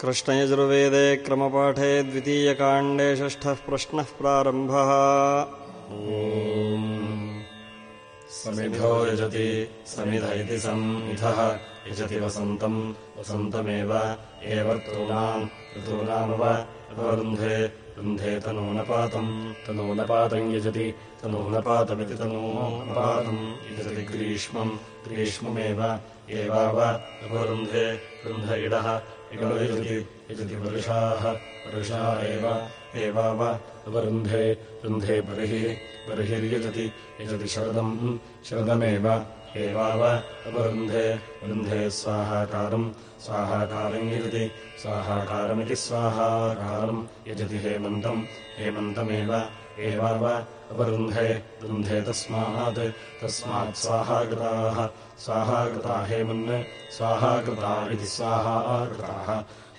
कृष्णयजुर्वेदे क्रमपाठे द्वितीयकाण्डे षष्ठः प्रश्नः प्रारम्भः। समिधो यजति समिध इति समिधः यजति वसन्तम् वसन्तमेव एव ऋतूनाम् ऋतूनामव अपवरुन्धे रुन्धे तनूनपातम् तनूनपातम् यजति तनूनपातमिति तनूनपातम् यजति ग्रीष्मम् ग्रीष्ममेव एवाव अपवरुन्धे रुन्ध इडः यजति यजति वर्षाः। वर्षा एव एवाव अपरुन्धे रुन्धे बर्हिः बर्हिर्यजति यजति शरदम् शरदमेव एवाव अपरुन्धे वृन्धे स्वाहाकारम् स्वाहाकारम् यजति स्वाहाकारमिति स्वाहाकारम् यजति हेमन्तम् हेमन्तमेव एवाव अपरुन्धे वृन्धे तस्मात् तस्मात् स्वाहाकृताः स्वाहाकृता हेमन् स्वाहाकृता इति स्वाहाकृताः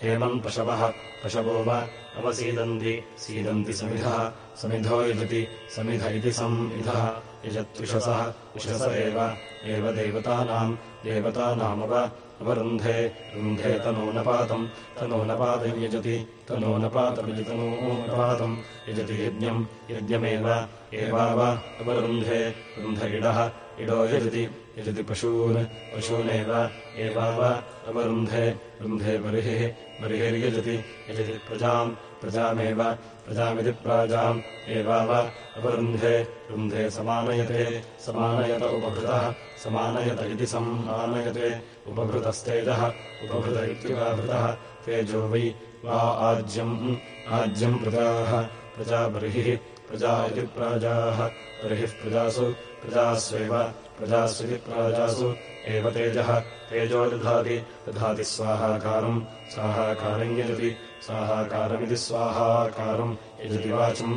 हेमन् पशवः पशवो वा अवसीदन्ति सीदन्ति समिधः समिधो यजति समिध इति संविधः यजत्विषसः विषस एव देवतानाम् देवतानामव अवरुन्धे रुन्धे तनूनपातम् तनूनपातम् यजति तनूनपातमिति तनूनपातम् यजति यज्ञम् यज्ञमेव एवाव अवरुन्धे रुन्ध इडः इडो यजति यजति पशून् पशूनेव एवाव अवरुन्धे रुन्धे बर्हिः बर्हिर्यजति यजति प्रजाम् प्रजामेव प्रजामिति प्राजाम् एवाव अपरुन्धे रुन्धे समानयते समानयत उपभृतः समानयत इति समानयते उपभृतस्तेजः उपभृत इत्युपभृतः तेजो वै वा आज्यम् आज्यम् प्रजाः प्रजा बर्हिः प्रजा इति प्राजाः बर्हिः प्रजासु प्रजास्वेव प्रजास्विति प्राजासु एव तेजः तेजो दधाति दधाति स्वाहाकारम् स्वाहाकारम् यजति स्वाहाकारमिति स्वाहाकारम् यजति वाचम्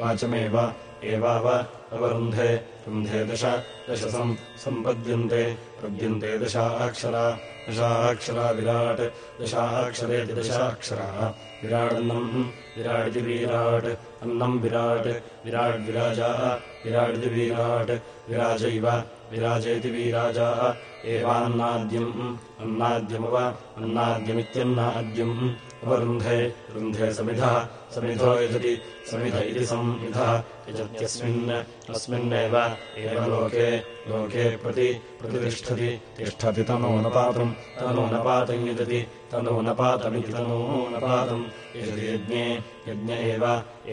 वाचमेव एवाव अवरुन्धे रुन्धे दश दशसम् सम्पद्यन्ते पद्यन्ते दशाक्षरा दशाक्षरा विराट् दशाक्षरेति दशाक्षराः। विराडन्नम् विराडिति वीराट् अन्नम् विराट् विराड्विराजाः विराडिति वीराट् विराजैव विराजेति वीराजाः। एवान्नाद्यम् अन्नाद्यमव अन्नाद्यमित्यन्नाद्यम् अवरुन्धे रुन्धे समिधः समिधो यजति समिध इति संविधः यजत्यस्मिन् अस्मिन्नेव एव लोके लोके प्रति प्रतितिष्ठति तिष्ठति तनूनपातम् तनूनपातम् यजति तनूनपातमिति तनूनपातम् यज्ञे यज्ञ एव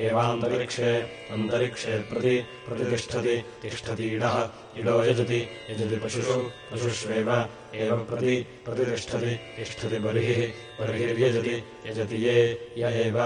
एवान्तरिक्षे अन्तरिक्षे प्रति प्रतितिष्ठति तिष्ठति इडः यजति यजति पशुषु पशुष्वेव एव प्रति प्रतितिष्ठति तिष्ठति बर्हिः बर्हिर्यजति यजति ये य एव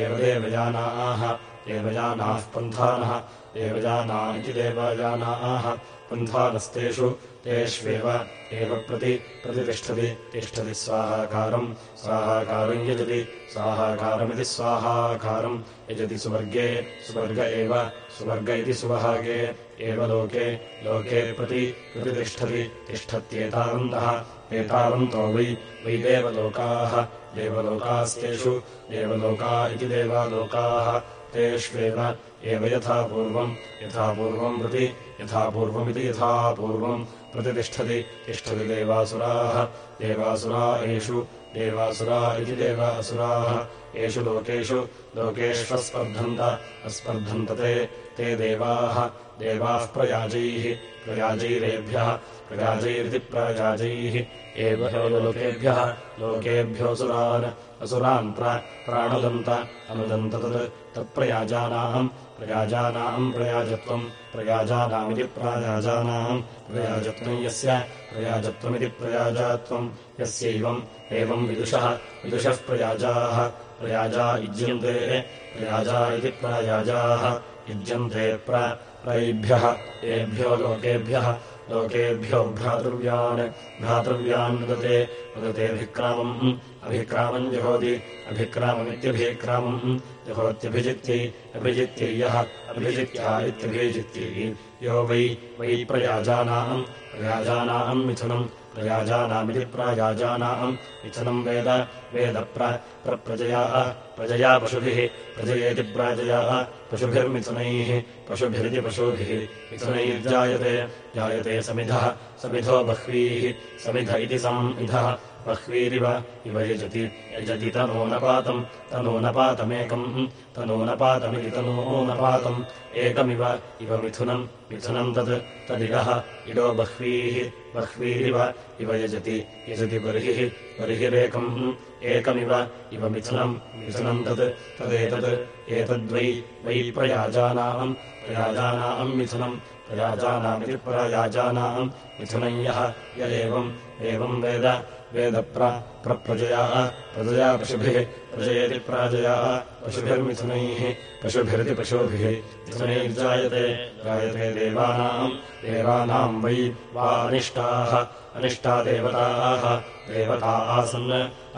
एव देवजानाः देवजानाः पन्थानः देवजाना इति देवजानाः पन्थानस्तेषु तेष्वेव एव प्रति प्रतितिष्ठति तिष्ठति स्वाहाकारम् स्वाहाकारम् यजति स्वाहाकारमिति स्वाहाकारम् यजति सुवर्गे सुवर्ग एव सुवर्ग इति सुवहागे एव लोके लोके प्रति प्रतितिष्ठति तिष्ठत्येतावन्तः एतावन्तो वै वै देवलोकाः। देवलोकास्तेषु देवलोका इति देवालोकाः। तेष्वेव एव यथा पूर्वम् यथा पूर्वम् प्रति यथा पूर्वमिति यथा पूर्वम् प्रतितिष्ठति तिष्ठति देवासुराः। देवासुरा एषु देवासुरा इति देवासुराः। एषु लोकेषु लोकेष्वस्पर्धन्त अस्पर्धन्त ते ते देवाः देवाः प्रयाजैः, प्रयाजैरेभ्यः प्रयाजैरिति प्रयाजैः। एव लोकेभ्यः लोकेभ्योऽसुरान् असुरान् प्राणुदन्त, अनुदन्त तत् तत्प्रयाजानाम् प्रयाजानाम् प्रयाजत्वम्, प्रयाजानामिति प्रायाजानाम् प्रयाजत्वम् यस्य, प्रयाजत्वमिति प्रयाजात्वम्, यस्यैवम्, एवम् विदुषः विदुषः प्रयाजाः, प्रयाजा युज्यन्ते, प्रयाजा इति प्रायाजाः, युज्यन्ते प्रैभ्यः एभ्यो लोकेभ्यः लोकेभ्यो भ्रातृव्यान् भ्रातृव्यान् वदते वदतेऽभिक्रामम् अभिक्रामम् जहोति अभिक्राममित्यभिक्रामम् जहोत्यभिजित्यै अभिजित्यै यः अभिजित्या इत्यभिजित्यै। यो वै वै प्रयाजानाम् प्रयाजानाम् मिथुनम् प्रयाजानामिति प्रायाजानाम् मिथुनम् वेद वेद प्रप्रजया प्रजया पशुभिः प्रजयेति प्राजयाः पशुभिर्मिथुनैः, पशुभिरिति पशुभिः, मिथुनैर्जायते, जायते समिधः, समिधो बह्वीः, समिध इति समिधः, बह्वीरिव इव यजति यजति तनूनपातम्, तनूनपातमेकम्, तनूनपातमिति तनूनपातम्, एकमिव इव मिथुनम् मिथुनम् तत् तदिडः इडो बह्वीः, बह्वीरिव इव यजति यजति बर्हिः, बर्हिरेकम्, एकमिव इव मिथुनम् मिथुनम् तत्, तदेतत् एतद्वै वै प्रयाजानाम् प्रयाजानाम् मिथुनम् प्रयाजानामिति प्रयाजानाम् मिथुनम् यः य एवम् एवम् वेद वेदप्रप्रजयाः प्रजया पशुभिः प्रजयति प्राजयाः पशुभिर्मिथुनैः पशुभिरिति पशुभिः मिथुनैर्जायते जायते देवानाम् देवानाम् वै वा अनिष्टाः अनिष्टा देवताः देवता आसन्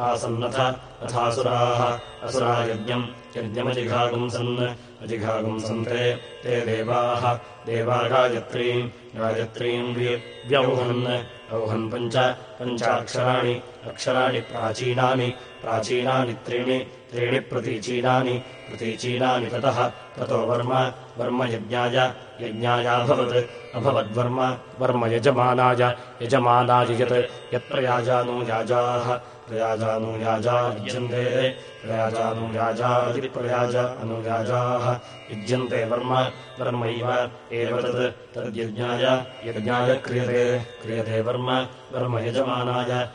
आसन्नथ अथासुराः असुरा यज्ञम् यज्ञमजिघागुम् सन् अजिघागुम् सन्ते ते देवाः देवा गायत्रीम् गायत्रीम् व्यौहन् औहन् पञ्च पञ्चाक्षराणि अक्षराणि प्राचीनानि प्राचीनानि त्रीणि त्रीणि प्रतीचीनानि प्रतीचीनानि ततः ततो वर्म वर्म यज्ञाय यज्ञायाभवत् अभवद्वर्म वर्म यजमानाय यजमानाय यत् यत्प्रयाजानो याजाः प्रयाजानुयाजा युज्यन्ते। प्रयाजानुयाजादिति प्रयाज अनुयाजाः। युज्यन्ते वर्म वर्मैव एव तत्। तद्यज्ञाय यज्ञाय क्रियते। क्रियते वर्म वर्म यजमानाय।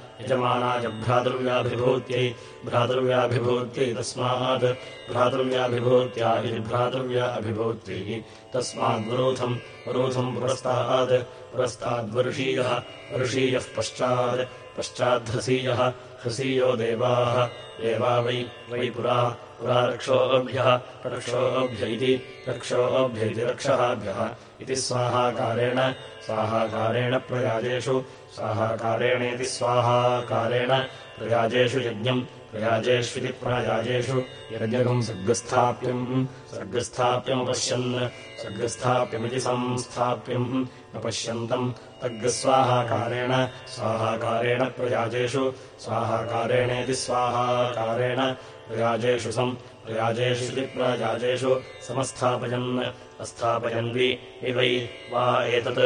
भ्रातृव्याभिभूत्यै। भ्रातृव्याभिभूत्यै तस्मात्। भ्रातृव्याभिभूत्या इति भ्रातृव्या अभिभूत्यै तस्माद्वरोधम् वरोधम् पुरस्तात् पुरस्ताद्वर्षीयः वर्षीयः पश्चात् पश्चाद्धसीयः हसीयो देवाः। देवा वै वै पुरा पुरा रक्षोभ्यः इति रक्षोभ्य इति रक्षाभ्यः इति स्वाहाकारेण स्वाहाकारेण प्रयाजेषु स्वाहाकारेणेति स्वाहाकारेण प्रयाजेषु यज्ञम् प्रयाजेष्विति प्रायाजेषु यज्ञकम् सर्गस्थाप्यम् सर्गस्थाप्यमपश्यन् सर्गस्थाप्यमिति संस्थाप्यम् अपश्यन्तम् तग्गस्वाहाकारेण स्वाहाकारेण प्रयाजेषु स्वाहाकारेणेति स्वाहाकारेण प्रयाजेषु सम् प्रयाजेष्विति प्रायाजेषु समस्थापयन् अस्थापयन्ति। इवै वा एतत्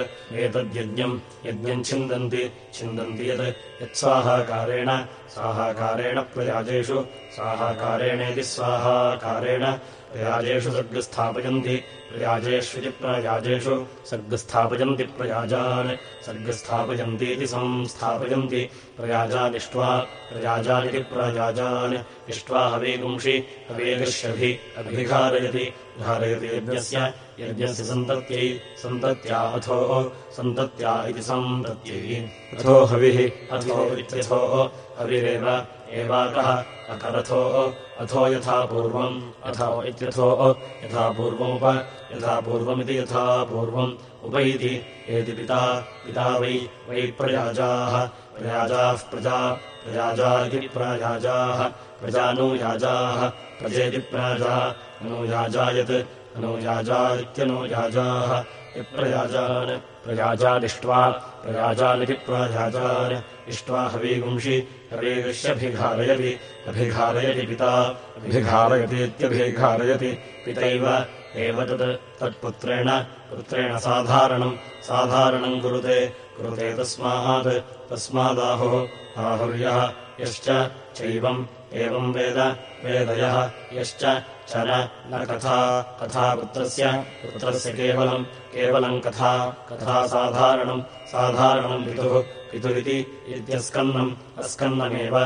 एतद्यज्ञम् यज्ञम् छिन्दन्ति छिन्दन्ति यत् यत्स्वाहाकारेण साहाकारेण प्रयाजेषु साहाकारेणेति स्वाहाकारेण प्रयाजेषु सर्गस्थापयन्ति प्रयाजेष्विति प्रयाजेषु सर्गस्थापयन्ति प्रयाजान्। सर्गस्थापयन्तीति संस्थापयन्ति प्रयाजानिष्ट्वा प्रयाजानिति प्रयाजान्। इष्ट्वा हवेगुंषि हवेगश्यभि अभिघारयति धारयति यज्ञस्य यज्ञस्य सन्तत्यै सन्तत्या अथो सन्तत्या इति सन्तत्यै अथो हविः अथो इत्यथोः हविरेव एवाकः अकरथो अथो यथा पूर्वम् अथो इत्यथोः यथा पूर्वमुप यथा पूर्वमिति यथा पूर्वम् उप इति। एति पिता पिता वै वै प्रयाजाः। प्रयाजाः प्रजा प्रयाजा। इति प्रायाजाः प्रजानुयाजाः प्रजेति प्राजा। अनुयाजायत् अनुयाजा इत्यनुयाजाः यप्रयाजान् प्रयाजादिष्ट्वा प्रयाजानिति प्रायाजान्। इष्ट्वा हवीगुंषि हवीगुष्यभिघारयति अभिघारयति पिता अभिघारयतीत्यभिघारयति पितैव एव तत् तत्पुत्रेण पुत्रेण साधारणम् साधारणम् कुरुते कुरुते तस्मात् तस्मादाहुः आहुर्यः यश्च चैवम् एवम् वेद वेदयः यश्च च न कथा कथा पुत्रस्य पुत्रस्य केवलम् केवलम् कथा कथा साधारणम् साधारणम् पितुः पितुरिति इत्यस्कन्नम् अस्कन्नमेव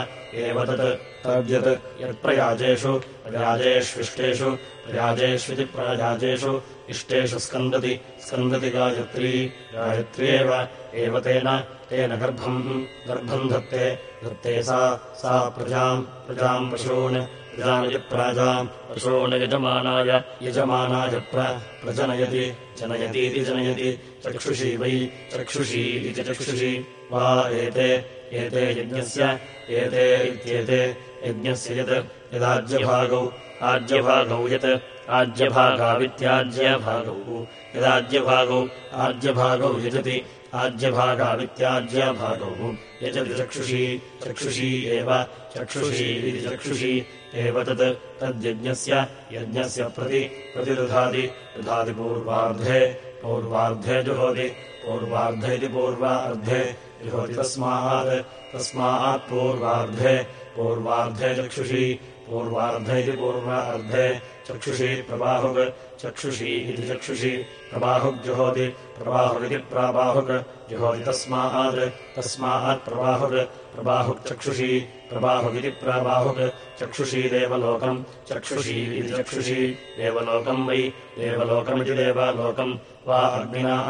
एव तत् तद्यत् यत्प्रयाजेषु प्रयाजेष्विष्टेषु प्रयाजेष्विति प्रयाजेषु इष्टेषु स्कन्दति स्कन्दति गायत्री गायत्र्येव एव तेन तेन गर्भम् गर्भम् धत्ते धत्ते सा सा प्रजाम् प्रजाम् पशून् यजमानाय यजमानाय प्रजनयति जनयतीति जनयति चक्षुषी वै चक्षुषी इति चक्षुषी। वा एते एते यज्ञस्य एते इत्येते यज्ञस्य यत् यदाज्यभागौ आज्यभागौ यत् आज्यभागावित्याज्यभागौ। यदाज्यभागौ आज्यभागौ यजति आज्यभागावित्याज्यभागौ। यजति चक्षुषी चक्षुषी एव चक्षुषी इति चक्षुषी एव तत् तद्यज्ञस्य यज्ञस्य प्रति प्रतिदधाति। दधाति पूर्वार्धे पूर्वार्धे जुहोति पूर्वार्ध इति पूर्वार्धे जुहोति तस्मात्। तस्मात् पूर्वार्धे पूर्वार्धे चक्षुषी पूर्वार्ध इति पूर्वार्धे चक्षुषी प्रबाहुक् चक्षुषी इति चक्षुषी प्रबाहुक् जुहोति। प्रबाहुरिति प्राबाहुक् जुहोति तस्मात्। प्रबाहुक् प्रबाहुक् चक्षुषी प्रबाहुगिति प्राबाहुक् चक्षुषी देवलोकम् चक्षुषी इति चक्षुषी। देवलोकम् वै देवलोकमिति देवलोकम्। वा अग्निनाः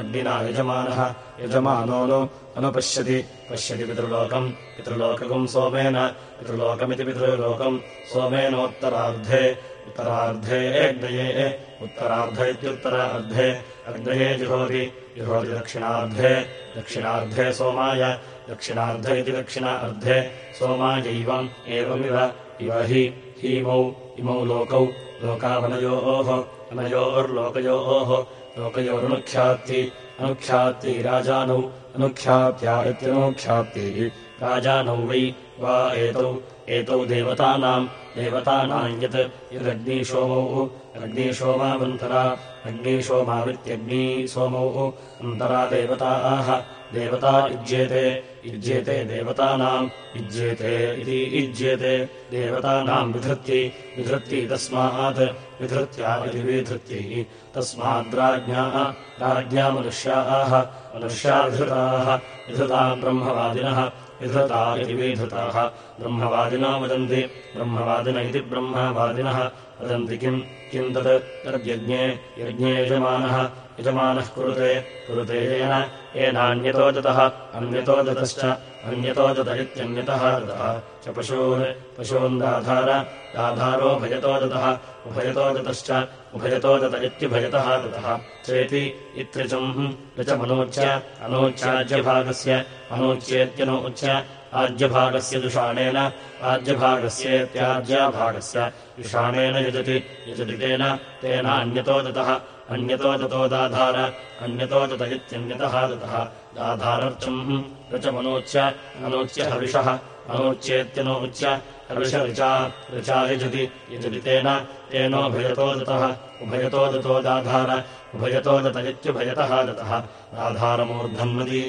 अग्निना यजमानः यजमानो नु अनुपश्यति पश्यति पितृलोकम्। पितृलोककम् सोमेन पितृलोकमिति पितृलोकम्। सोमेनोत्तरार्धे उत्तरार्धे अग्नये उत्तरार्ध इत्युत्तरार्धे। अग्नये जुहोति जुहोति दक्षिणार्धे। दक्षिणार्धे सोमाय दक्षिणार्ध इति दक्षिणार्धे सोमायैवम् एवमिव इव हि हीमौ इमौ लोकौ लोकावनयोः अनयोर्लोकयोः लोकयोरनुख्यात्ति अनुख्यात्ति राजानौ अनुख्यात्या इत्यनुख्यात्तिः। राजानौ वै वा एतौ एतौ देवतानाम् देवतानाम् यत् यदग्निसोमौ अग्निसोमावन्तरा अग्निसोमावित्यग्निसोमौ अन्तरा देवताः देवता युज्येते युज्येते देवतानाम् युज्येते इति युज्येते देवतानाम् विधृत्यै विधृत्यै तस्मात् विधृत्या इति विधृत्यै तस्माद्राज्ञाः राज्ञा मनुष्याः मनुष्या विधृताः विधृता ब्रह्मवादिनः विधृता इति विधृताः ब्रह्मवादिनो वदन्ति ब्रह्मवादिन इति ब्रह्मवादिनः वदन्ति किम् किम् तत् तद्यज्ञे यज्ञे यजमानः यजमानः कुरुते येन येनान्यतो दतः अन्यतो दतश्च अन्यतो दत इत्यन्यतः दतः च पशून् पशून् दाधार दाधारो भयतो दतः उभयतो दतश्च उभयतो दत इत्युभयतः दतः चेति इत्रिचम् ऋचमनोच्य अनोच्याज्यभागस्य अनोच्येत्यनोच्य आज्यभागस्य दुषाणेन आज्यभागस्येत्याज्यभागस्य दुषाणेन यजति यजति तेन तेनान्यतो दतः अन्यतो दतो दाधार अन्यतो दत इत्यन्यतः दतः दाधारर्चम् ऋचमनोच्य अनोच्य हविषः अनोच्येत्यनोच्य हविषऋचा ऋचा यजति यजति तेन तेनोभयतो दतः उभयतो दतो दाधार उभयतो दत इत्युभयतः दतः दाधारमूर्धन्वती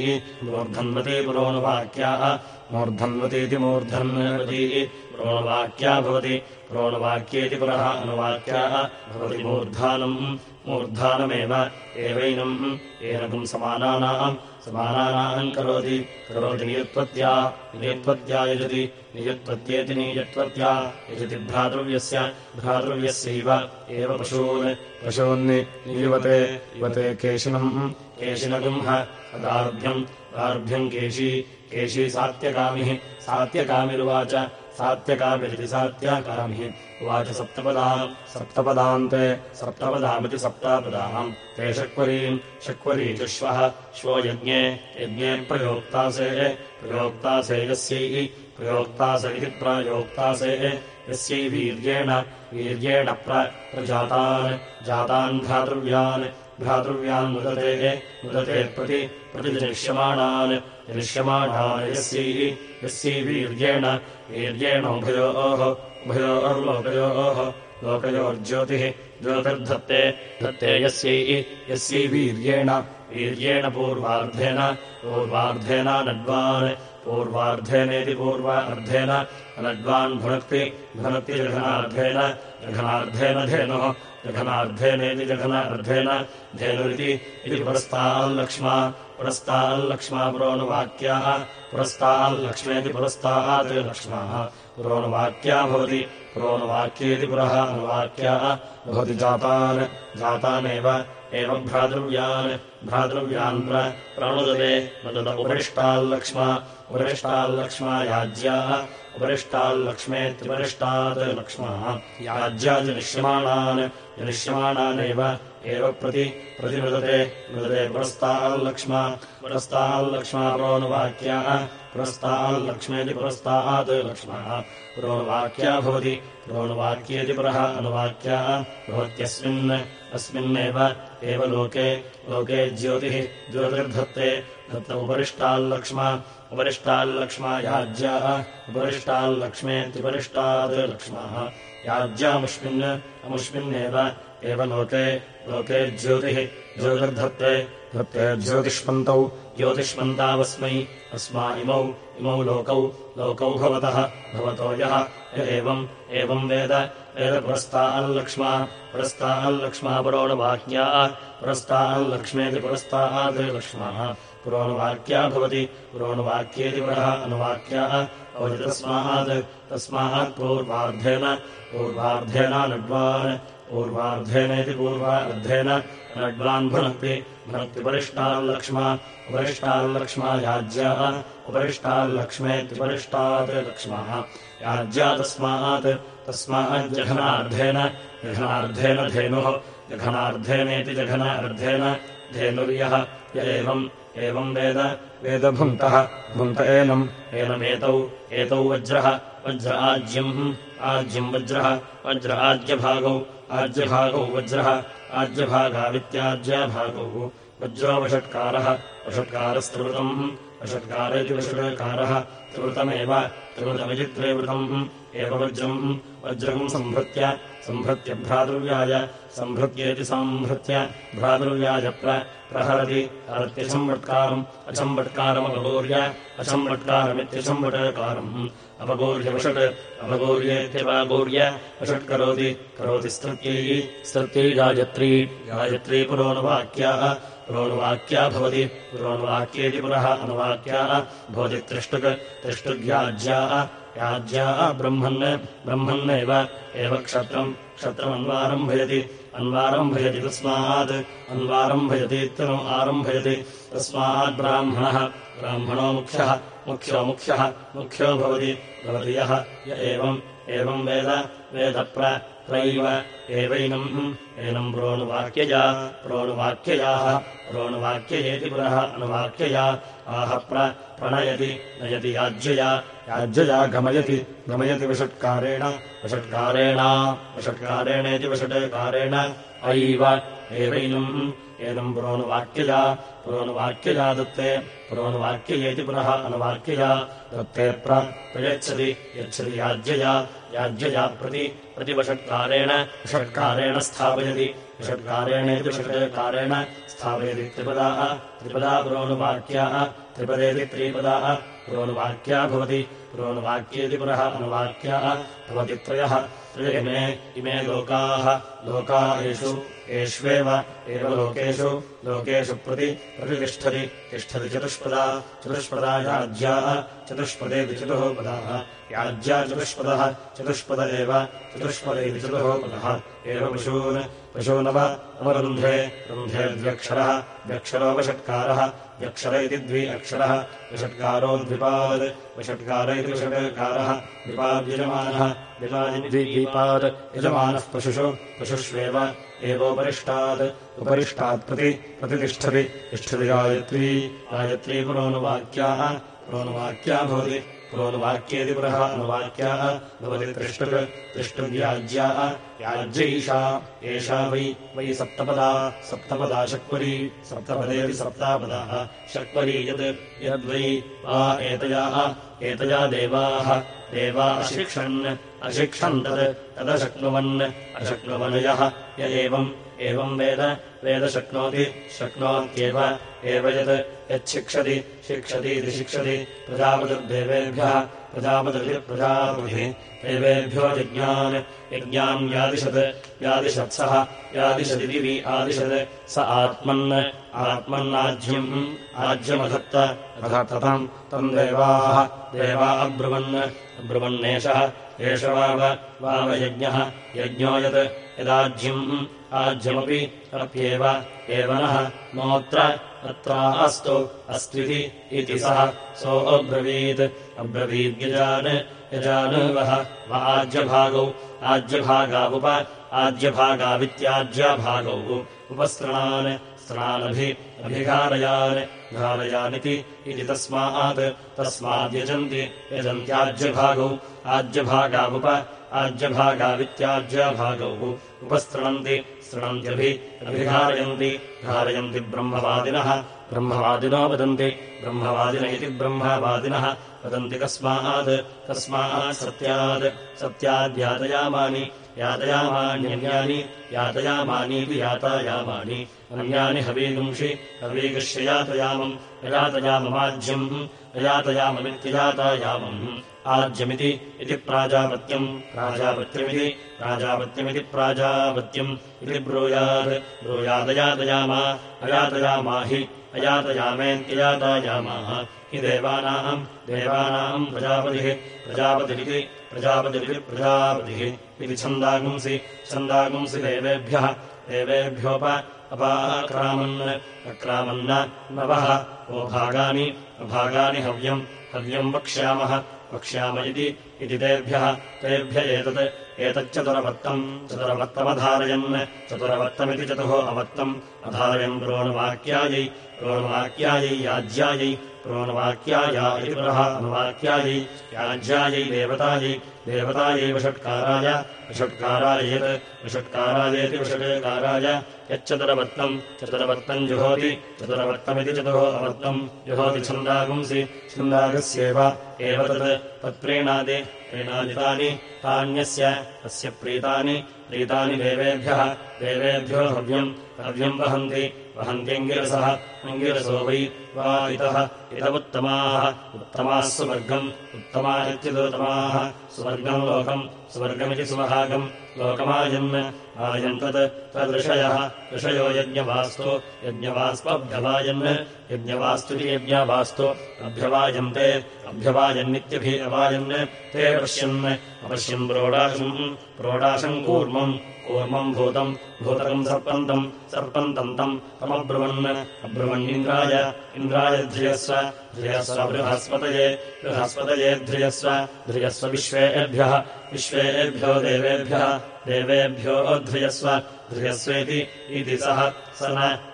मूर्धन्वती पुरोणवाक्याः मूर्धन्वतीति मूर्धन्वती पुरोणवाक्या भवति पुरोणवाक्येति पुनः अनुवाक्याः भवति मूर्धानम् मूर्धानमेव एवैनम् एनकम् समानानाम् समानानाम् करोति। करोति नियुत्पत्त्या नियुत्पत्त्या यजति। नियुत्पत्त्येति नियुत्पत्त्या यजति भ्रातृव्यस्य भ्रातृव्यस्यैव एव पशून्। पशून्नि नियुवते युवते केशिनम् केशिनगुंह अदार्भ्यम् दार्भ्यम् केशी केशी सात्यकामिः, सात्यकामिरुवाच, सात्यकामिरिति सात्याकामिः। उवाच सप्तपदाम् सप्तपदान्ते, सप्तपदामिति सप्तापदाम्। ते शक्वरीम्, शक्वरी श्वः श्वो यज्ञे यज्ञे प्रयोक्तासे प्रयोक्तासे यस्यै, प्रयोक्तास इति प्रायोक्तासे यस्यै वीर्येण वीर्येण प्र, प्रजातान्, जातान् भ्रातृव्यान् भ्रातृव्यान् मुदते मुदते प्रति प्रतिजनिष्यमाणान् जनिष्यमाणान् यस्यै यस्यै वीर्येण वीर्येणोभयोः उभयोर्लोकयोः लोकयोर्ज्योतिः ज्योतिर्धत्ते धत्ते यस्यै यस्यै वीर्येण वीर्येण पूर्वार्धेन पूर्वार्धेन नड्वान् पूर्वार्धेनेति पूर्वार्धेन नड्वान् भुनक्ति भुनक्ति जघनार्धेन जघनार्धेन धेनुः जघनार्धेनेति जघनार्धेन धेनुरिति इति पुरस्ताल्लक्ष्मा पुरस्ताल्लक्ष्मा पुरोनुवाक्याः पुरस्ताल्लक्ष्मेति पुरस्तात् लक्ष्माः पुरोनुवाक्या भवति पुरोनुवाक्येति पुरः अनुवाक्याः। भवति जातान् जातानेव एवम् भ्रातृव्यान् भ्रातृव्यान् प्रणुदते नुदत उपरिष्टाल्लक्ष्मा उपरिष्टाल्लक्ष्मा याज्याः उपरिष्टाल्लक्ष्मेत्युपरिष्टात् लक्ष्माः। याज्यादिनिष्यमाणान् जनिष्यमाणानेव एव प्रति प्रतिमृदते मृदते पुरस्ताल्लक्ष्मा पुरस्ताल्लक्ष्मा पुरोनुवाक्याः, पुरस्ताल्लक्ष्मेति पुरस्तात् लक्ष्मः पुरोनुवाक्या भवति, पुरोनुवाक्येति पुरः अनुवाक्या। भवत्यस्मिन्, अस्मिन्नेव एव लोके लोके ज्योतिः ज्योतिर्धत्ते, धत्त उपरिष्टाल्लक्ष्मा उपरिष्टाल्लक्ष्मा याज्याः उपरिष्टाल्लक्ष्मेत्युपरिष्टात् लक्ष्माः। याज्यामुष्मिन् अमुष्मिन्नेव एव लोके लोके ज्योतिः ज्योतिर्धत्ते धत्ते ज्योतिष्मन्तौ ज्योतिष्मन्तावस्मै अस्मा इमौ इमौ लोकौ लोकौ भवतः भवतो यः एवम् एवम् वेद वेदपुरस्ताल्लक्ष्मा पुरस्ताल्लक्ष्मा पुरोणवाक्या पुरस्ताल्लक्ष्मेति पुरस्तात् लक्ष्माः पुरोणवाक्या भवति पुरोणवाक्येति पुरः अनुवाक्याः तस्मात् तस्मात् पूर्वार्धेन पूर्वार्धेनानड्वान् पूर्वार्धेनेति पूर्वार्धेन नड्वान् भुनक्ति भुनक्त्युपरिष्टाल्लक्ष्मा उपरिष्टाल्लक्ष्मा याज्याः उपरिष्टाल्लक्ष्मेत्युपरिष्टात् लक्ष्माः याज्या तस्मात् तस्माज्जघनार्धेन जघनार्धेन धेनुः जघनार्धेनेति जघन अर्धेन धेनुर्यः य एवम् एवम् वेद वेदभुङ्क्तः भुङ्क्त एनम्। एनमेतौ एतौ वज्रः वज्र आज्यम्। आज्यम् वज्रः वज्र आज्यभागौ आज्यभागौ वज्रः। आज्यभागावित्याज्यभागौ वज्रो वषट्कारः वषट्कारस्त्रिवृतम् वषट्कार इति वषट्कारः त्रिवृतमेव त्रिवृतमिति त्रिवृतम् एव वज्रम् वज्रम् सम्भृत्य सम्भृत्य भ्रातृव्याय सम्भृत्येति सम्भृत्य भ्रातृव्याय प्रहरति हरत्यसंवट्कारम् अचम्वट्कारमपगौर्य अचम्वट्कारमित्यसंवटकारम् अपगौर्यवषट् अपगौर्येत्यवागौर्य वषट्करोति करोति स्तृत्यै स्तृत्यै गायत्री। गायत्री पुरोनुवाक्याः पुरोनुवाक्या भवति पुरोनुवाक्येति पुनः अनुवाक्याः भवति त्रिष्टुक् त्रिष्टुग्याज्याः याज्याः ब्रह्मन् ब्रह्मन्नेव एव क्षत्रम् क्षत्रमन्वारम्भयति अन्वारम्भयति तस्मात्। अन्वारम्भयतीत्यनु आरम्भयति तस्मात् ब्राह्मणः। ब्राह्मणो मुख्यः मुख्यो मुख्यः मुख्यो भवति। भवति यः य एवम्। एवम् वेद वेदप्रैव एवैनम्। एनम् प्रोणुवाक्यया प्रोणुवाक्ययाः प्रोणुवाक्ययेति पुनः अनुवाक्यया। आह प्रणयति नयति याज्यया। याज्यया गमयति गमयति वषट्कारेण। वषट्कारेण वषट्कारेणेति वषट्कारेण। ऐव एवैनम्। एनम् पुरोनुवाक्यया पुरोनुवाक्यया दत्ते। पुरोनुवाक्ययेति पुनः अनुवाक्यया। दत्ते प्रयच्छति यच्छति याज्यया। याज्यया प्रति प्रतिवषट्कारेण षट्कारेण स्थापयति। षट्कारेणेति षट्कारेण स्थापयति त्रिपदाः। त्रिपदा पुरोनुवाक्याः त्रिपदेति त्रिपदाः। पुरोनुवाक्या भवति। पुरोनुवाक्येति पुनः अनुवाक्याः भवति त्रयः। इमे इमे लोकाः लोका एषु एष्वेव एव लोकेषु लोकेषु प्रति प्रतिष्ठति तिष्ठति चतुष्पदा चतुष्पदा याज्याः चतुष्पदेति चतुः पदाः। याज्या चतुष्पदः चतुष्पद एव चतुष्पद इति चतुः पदः। एव पशून् पशूनव नवरुन्ध्रे रुन्ध्रे द्व्यक्षरः द्व्यक्षरोपषट्कारः व्यक्षर इति द्वि अक्षरः विषट्कारो द्विपाद् विषट्कार इति विषट्कारः द्विपाद्यजमानः द्विपादिद्विपाद् यजमानः पशुषु पशुष्वेव एवोपरिष्टात् उपरिष्टात् प्रति प्रतिष्ठति तिष्ठति गायत्री गायत्री पुरोनुवाक्याः पुरोनुवाक्या भवति पुरोनुवाक्येति पुनः अनुवाक्याः भवति तिष्ठुक् तिष्ठुव्याज्याः याज्यैषा एषा वै वै सप्तपदा सप्तपदा शक्वरी सप्तपदेति सप्तापदाः। शक्वरी यत् यद्वै वा एतयाः एतया देवाः। देवा अशिक्षन् अशिक्षन् तत् तदशक्नुवन् अशक्नुवनयः। य एवम् एवम् वेद वेदशक्नोति शक्नोत्येव एव यत् यच्छिक्षति शिक्षतीति शिक्षति प्रजापतिर्देवेभ्यः प्रजापतिः प्रजापतिः देवेभ्यो यज्ञान् यज्ञान् यादिशत् यादिशत्सः यादिशदिवि आदिशत् स आत्मन् आत्मन्नाज्यम् आज्यमधत्त अधत्तम् तम् देवाः देवा अब्रुवन् अब्रुवन्नेषः एष वाव वावयज्ञः यज्ञो यत् यदाज्यम् आज्यमपि अप्येव एव नः नोऽत्र अत्रास्तु अस्त्विति इति सः सोऽब्रवीत् अब्रवीद्यजान् यजान् वः वा आज्यभागौ आज्यभागावुप आज्यभागावित्याज्यभागौ। उपस्त्रणान् स्त्रणानभि अभिघारयान् घारयानिति इति तस्मात् तस्माद्यजन्ति यजन्त्याज्यभागौ आज्यभागावुप आज्यभागावित्याज्यभागौ। उपस्तृणन्ति स्तृणन्त्यभि अभिघारयन्ति घारयन्ति ब्रह्मवादिनः ब्रह्मवादिनो वदन्ति ब्रह्मवादिन इति ब्रह्मवादिनः वदन्ति कस्मात् तस्मात् सत्यात् सत्याद्यातयामानि यातयामान्यन्यानि यातयामानीति यातायामानि अन्यानि हवीगुंषि हवीगुष्य यातयामम् अयातयाममाज्यम् अयातयाममित्ययातायामम् आज्यमिति इति प्राजापत्यम्। प्राजापत्यमिति प्राजापत्यमिति प्राजापत्यम् इति ब्रूयात् ब्रूयादयातयामा अयातयामा हि। अयातयामेत्ययातायामाः हि देवानाम् देवानाम् प्रजापतिः। प्रजापतिरिति प्रजापतिरिति प्रजापतिः। इति छन्दागुंसि। छन्दागुंसि देवेभ्यः। देवेभ्योप अपाक्रामन् अक्रामन्न नवः। वो भागानि भागानि हव्यम् हव्यम् वक्ष्यामः। वक्ष्याम इति तेभ्यः तेभ्य एतत् एतच्चतुरवत्तम् चतुरवत्तमधारयन् चतुरवत्तमिति चतुः अवत्तम्। अधारयन् प्रोणवाक्यायै प्रोणवाक्यायै याज्यायै प्रोणवाक्याया इति पुनः अनुवाक्यायै याज्यायै देवतायै देवतायै वषट्काराय वषट्काराय यत् वषट्कारायेति वषट्काराय यच्चतुरवत्तम् चतुरवत्तम् जुहोति चतुरवत्तमिति चतुः अवत्तम् जुहोति छन्दागुंसि छन्दागस्येव एव तत् तत्प्रीणादि प्रीणादितानि तान्यस्य अस्य प्रीतानि प्रीतानि देवेभ्यः देवेभ्यो हव्यम् हव्यम् वहन्ति वहन्त्यङ्गिरसः अङ्गिरसो वै वा इतः इतमुत्तमाः उत्तमाः सुवर्गम्। उत्तमा इत्युदोत्तमाः सुवर्गम् लोकम्। सुवर्गमिति सुवहागम् लोकमायन्। आयन्तत् तदृषयः ऋषयो यज्ञवास्तु। यज्ञवास्त्वभ्यवायन् यज्ञवास्तुति यज्ञावास्तु। अभ्यवायन्ते अभ्यवायन्नित्यभि अवायन् ते पश्यन्। अपश्यन् प्रोडाशम्। प्रोडाशम् कूर्मम् कूर्मम् भूतम् भूतकम् सर्पन्तम् सर्पन्तम् तम् तमब्रुवन् अब्रुवन्निन्द्राय इन्द्राय ध्रियस्व ध्रियस्व बृहस्पतये बृहस्पतये ध्रियस्व ध्रियस्व विश्वेभ्यः विश्वेभ्यो देवेभ्यः देवेभ्यो ध्रियस्व ध्रियस्वेति इति सः स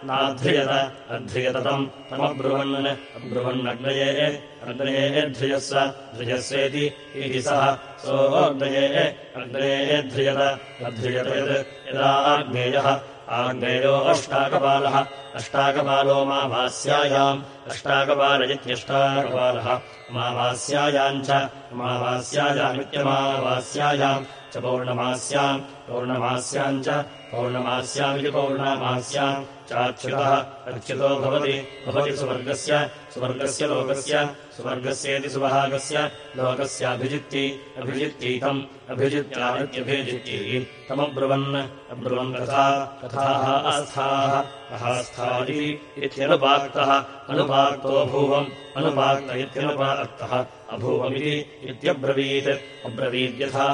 नाध्रियत अध्रियत तम् तमब्रुवन् अब्रुवन्नग्नये अग्नये ध्रियस्व ध्रियस्वेति इति सः सोऽग्नये अग्नये ध्रियत अध्रियत यत् यदा आग्नेयः आग्नेयो अष्टाकपालः अष्टाकपालो मावास्यायाम् अष्टाकपाल इत्यष्टाकपालः अमावास्यायाम् च अमावास्यायामित्यमावास्यायाम् च पौर्णमास्याम् पौर्णमास्याम् च पौर्णमास्यामिति पौर्णमास्याम् चाच्युतः अच्युतो भवति। भवति सुवर्गस्य सुवर्गस्य लोकस्य सुवर्गस्येति सुवहागस्य लोकस्याभिजित्यै अभिजित्यैतम् अभिजित्यादित्यभिजित्यै तमब्रुवन् अब्रुवन् तथा तथाः आस्थाः अहास्थादि इत्यनुपाक्तः अनुपाक्तो भूवम् अनुपाक्त इत्यनुपाक्तः अभूवमिति इत्यब्रवीत्। अब्रवीद्यथा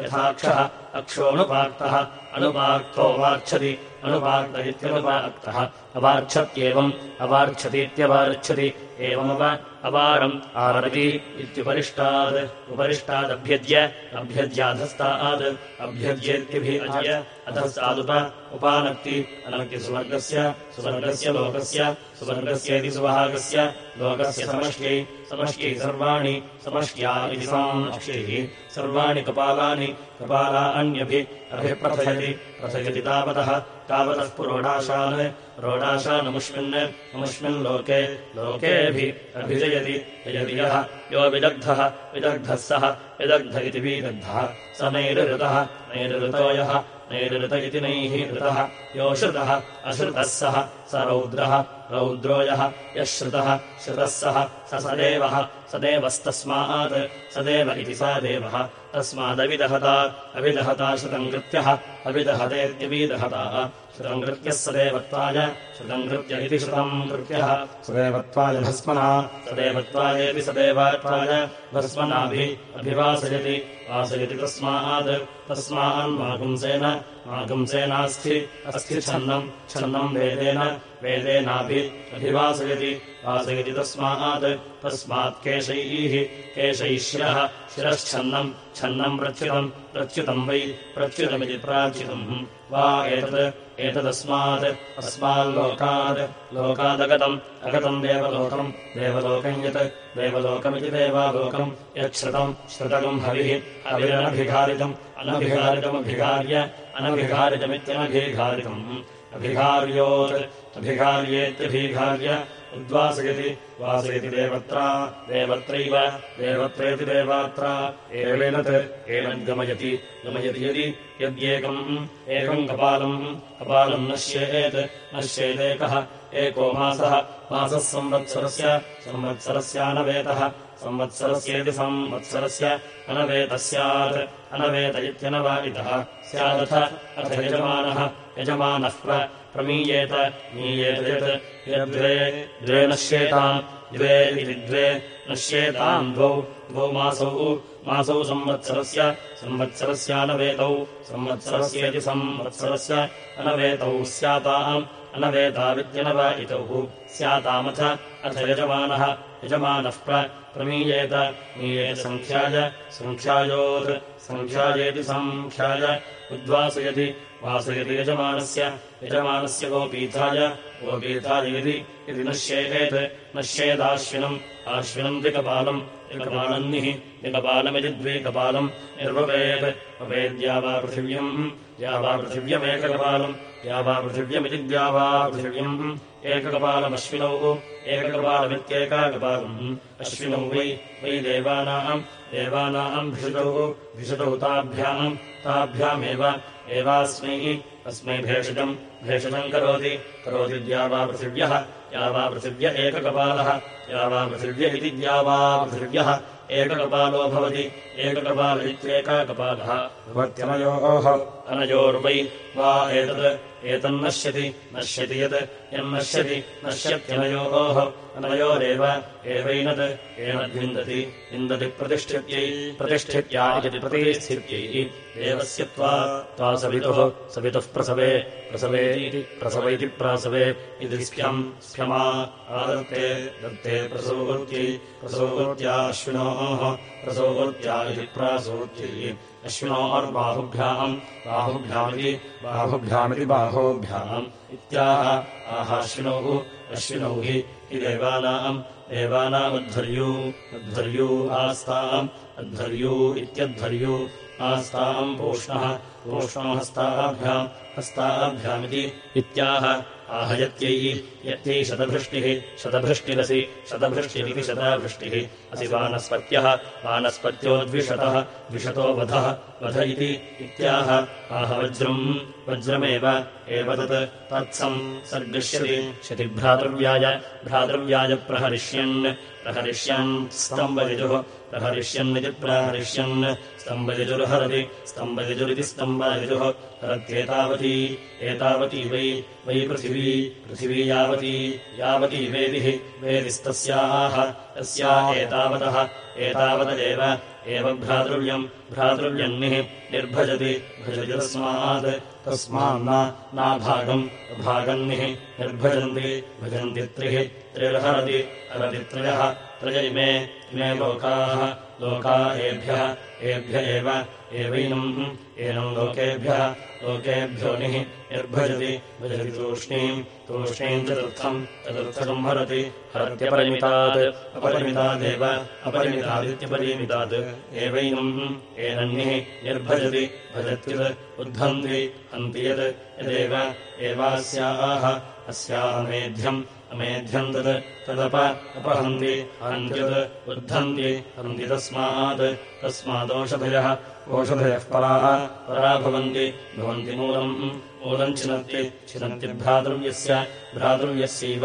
यथाक्षः अक्षोऽनुपाक्तः अनुपाक्तो वार्च्छति अनुपाक्त इत्यनुपाक्तः अवार्च्छत्येवम् अवार्च्छतीत्यवार्च्छति एवमव अवारम् आरति इत्युपरिष्टात् उपरिष्टादभ्यज्य अभ्यज्याधस्तात् अभ्यज्येत्यभिअजय अधस्तादुप उपानक्ति अनक्ति सुवर्गस्य सुवर्गस्य लोकस्य सुवर्गस्येति सुवहागस्य लोकस्य समष्ट्यै समष्ट्यै सर्वाणि समष्ट्या इति समष्ट्यैः सर्वाणि कपालानि कपाला अन्यभि अभिप्रथयति प्रथयति तावतः तावतः पुरोडाशान् रोडाशानमुष्मिन् अमुष्मिन् लोके लोकेऽभि अभिजयति यजति यः यो विदग्धः विदग्धः सः विदग्ध इति विदग्धः स नैरृतः नैरृतो यः नैरृत इति नैः ऋतः यो श्रुतः अश्रुतः सः स रौद्रः रौद्रो यः यः श्रुतः श्रुतः सः स सदेवः सदेवस्तस्मात् सदेव इति स देवः तस्मादविदहता अविदहता श्रुतम् कृत्यः अविदहतेत्यविदहता श्रुतम् कृत्यः सदेवत्वाय श्रुतम् कृत्य इति श्रुतम् कृत्यः। सदेवत्वाय भस्मना। सदेवत्वायेति सदेवत्वाय भस्मनाभि अभिवासयति। वासयति तस्मात्। तस्मान्मागुंसेन मागुंसेनास्थि अस्थि छन्नम्। छन्नम् वेदेन वेदेनाभि अभिवासयति। वासयति तस्मात्। तस्मात् केशैः केशैः शिरः शिरश्छन्नम् छन्नम् प्रच्युतम्। प्रच्युतम् वै प्रच्युतमिति प्राच्युतम्। वा एतत् एतदस्मात् अस्माल्लोकात् लोकादगतम् अगतम् देवलोकम् देवलोकम् यत् देवलोकमिति देवालोकम् यच्छ्रुतम् श्रुतकम् हविः हविरनभिघारितम् अनभिघारितमभिघार्य अनभिघारितमित्यनभिघारितम्। अभिघार्योत् अभिघार्येत्यभिघार्य उद्वासयति वासयति देवत्रा देवत्रैव देवत्रेति देवात्रा। एवेनत् एवम् गमयति गमयति यदि यद्येकम् एकम् कपालम् कपालम् नश्येत् नश्येदेकः एको मासः मासः संवत्सरस्य संवत्सरस्यानवेतः संवत्सरस्येति संवत्सरस्य अनवेतः स्यात् अनवेत इत्यनवादितः स्यादथ अथ यजमानः यजमानः प्रमीयेत मीयेत यत् यद्वे द्वे नश्येताम् द्वे इति द्वे नश्येताम् द्वौ द्वौ मासौ मासौ संवत्सरस्य संवत्सरस्यानवेतौ संवत्सरस्येति संवत्सरस्य अनवेतौ स्याताम् अनवेताविद्यनवायितौ स्यातामथ अथ यजमानः यजमानः प्रमीयेत मीयेत सङ्ख्याय सङ्ख्यायोत् सङ्ख्यायेति सङ्ख्याय उद्वासयति वासयति यजमानस्य यजमानस्य गोपीठाय गोपीठाय यदि यदि नश्येत् नश्येदाश्विनम् आश्विनम् द्विकपालम्। एकपालन्निः द्विकपालमिति द्विकपालम्। निर्वपेत् वपेद्या वा पृथिव्यम्। या वा पृथिव्यमेककपालम्। या वा पृथिव्यमिति द्या वा पृथिव्यम्। एककपालमश्विनौ एककपालमित्येकाकपालम्। अश्विनौ वै वै देवानाम्। देवानाम् भिषतौ भिषतौ ताभ्याम्। ताभ्यामेव एवास्मै अस्मै भेषजम् भेषजम् करोति करोति द्या वा पृथिव्यः या वा पृथिव्य एककपालः या वा पृथिव्य इति द्या वा पृथिव्यः एककपालो भवति एककपाल इत्येकाकपालः भवत्यनयोः अनयोर्वै वा एतत् एतन्नश्यति नश्यति यत् यन्नश्यति नश्यत्यनयोः अनयोरेव एवैनत् एनद्विन्दति विन्दति प्रतिष्ठित्यै प्रतिष्ठित्या इति प्रतिष्ठित्यै देवस्य त्वा त्वा सवितुः सवितुः प्रसवे प्रसव इति प्रासवे इति स्फ्यमा आदत्ते दत्ते प्रसूत्यै प्रसूत्याश्विनोः प्रसूत्या इति प्रासूत्यै अश्विनोर्बाहुभ्याम् बाहुभ्यामिति बाहुभ्यामिति बाहोभ्याम् इत्याह। आहाश्विनौ अश्विनौ हि देवानाम् देवानामध्वर्यू अध्वर्यू आस्ताम् अध्वर्यू इत्यध्वर्यू आस्ताम् पूष्णः पूष्णो हस्ताभ्याम् हस्ताभ्यामिति इत्याह आहयत्यै यत्यै शतभृष्टिः शतभृष्टिरसि शतभृष्टिरिति शताभृष्टिः। असि वानस्पत्यः वानस्पत्यो द्विशतः द्विशतो वधः वध इति इत्याह। आह वज्रम् वज्रमेव एव तत् तत्सम्। सर्गिष्यति शतिभ्रातृव्याय भ्रातृव्याय प्रहरिष्यन् प्रहरिष्यन् स्तम्भयजुः प्रहरिष्यन्निति प्रहरिष्यन्। स्तम्भयजुर्हरति स्तम्भयजुरिति स्तम्भयजुः। हरत्येतावती एतावती वै वै पृथिवी पृथिवी यावती यावती वेदिः वेदिस्तस्याः। तस्या एतावतः एतावदेव एव भ्रातृव्यम् भ्रातृव्यन्निः निर्भजति भजति तस्मात्। तस्मान्न नाभागम् अभागन्निः निर्भजन्ति भजन्ति त्रिः त्रिर्हरति हरति त्रयः त्रय इमे इमे लोकाः। लोका एभ्यः एभ्य एव एवैनम् एनम् लोकेभ्यः। लोकेभ्यो निः निर्भजति भजति तूष्णीम्। तूष्णीम् चतुर्थम् चतुर्थकम् हरति। हरत्यपरिमितात् अपरिमितादेव अपरिमितादित्यपरिमितात्। एवैनम् एनन्निः निर्भजति भजत्युत् उद्धन्ति हन्ति यत् यदेव एवास्याः अस्यामेध्यम् अमेध्यम् तत् तदप अपहन्ति हन्त्यत् उद्धन्ति हन्ति तस्मात् तस्मादोषधयः ओषधयः पराः परा भवन्ति भवन्ति मूलम् मूलम् छिनत्ति छिनन्ति भ्रातृव्यस्य भ्रातृव्यस्यैव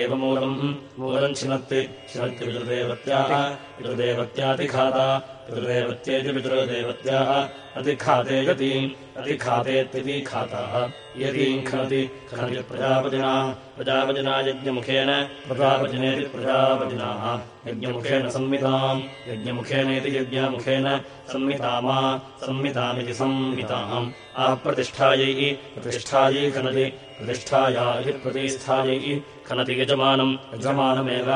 एव मूलम् छिनत्ति छिनत्ति पितृदेवत्याः पितृदेवत्यातिघाता पितृदेवत्येति पितृदेवत्याः अतिखाते गतीम् अतिखातेत्यति खाताः। यतीम् खनति खनति प्रजापतिना प्रजापतिना यज्ञमुखेन प्रजापतिनेति प्रजापतिनाः। यज्ञमुखेन संविताम् यज्ञमुखेनेति यज्ञमुखेन संवितामा संवितामिति संविताम् आप्रतिष्ठायै प्रतिष्ठायै खनति प्रतिष्ठाया इति प्रतिष्ठायै खनति यजमानम् यजमानमेव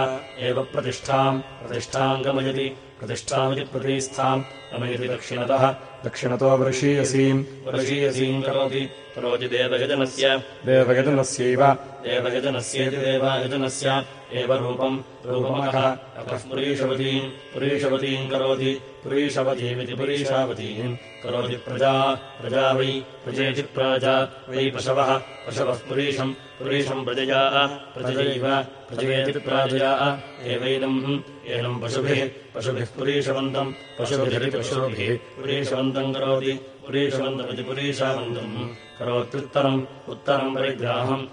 एव प्रतिष्ठाम् प्रतिष्ठाम् गमयति प्रतिष्ठामिति प्रतिष्ठाम् गमयति दक्षिणतः। दक्षिणतो वृषीयसीम्। वृषीयसीम् करोति। करोति देवयजनस्य। देवयजनस्यैव। देवयजनस्येति देवयजनस्य। एव रूपम्। रूपमकः अकः पुरीषवतीम् पुरीषवतीम् करोति। पुरीषवतीमिति पुरीषावतीम् करोति प्रजा। प्रजा वै। प्रजेति प्राजा। वै पशवः। पशवः पुरीषम् पुरीषम् प्रजया। प्रजयैव। प्रजयेति प्राजया। एवैनम् एनम् पशुभिः पशुभिः पुरीषवन्तम् पशुभिः पुरीषवन्तम् करोति पुरीषवन्तमिति पुरीषावन्तम् करोत्युत्तरम् उत्तरम् परिग्राहम्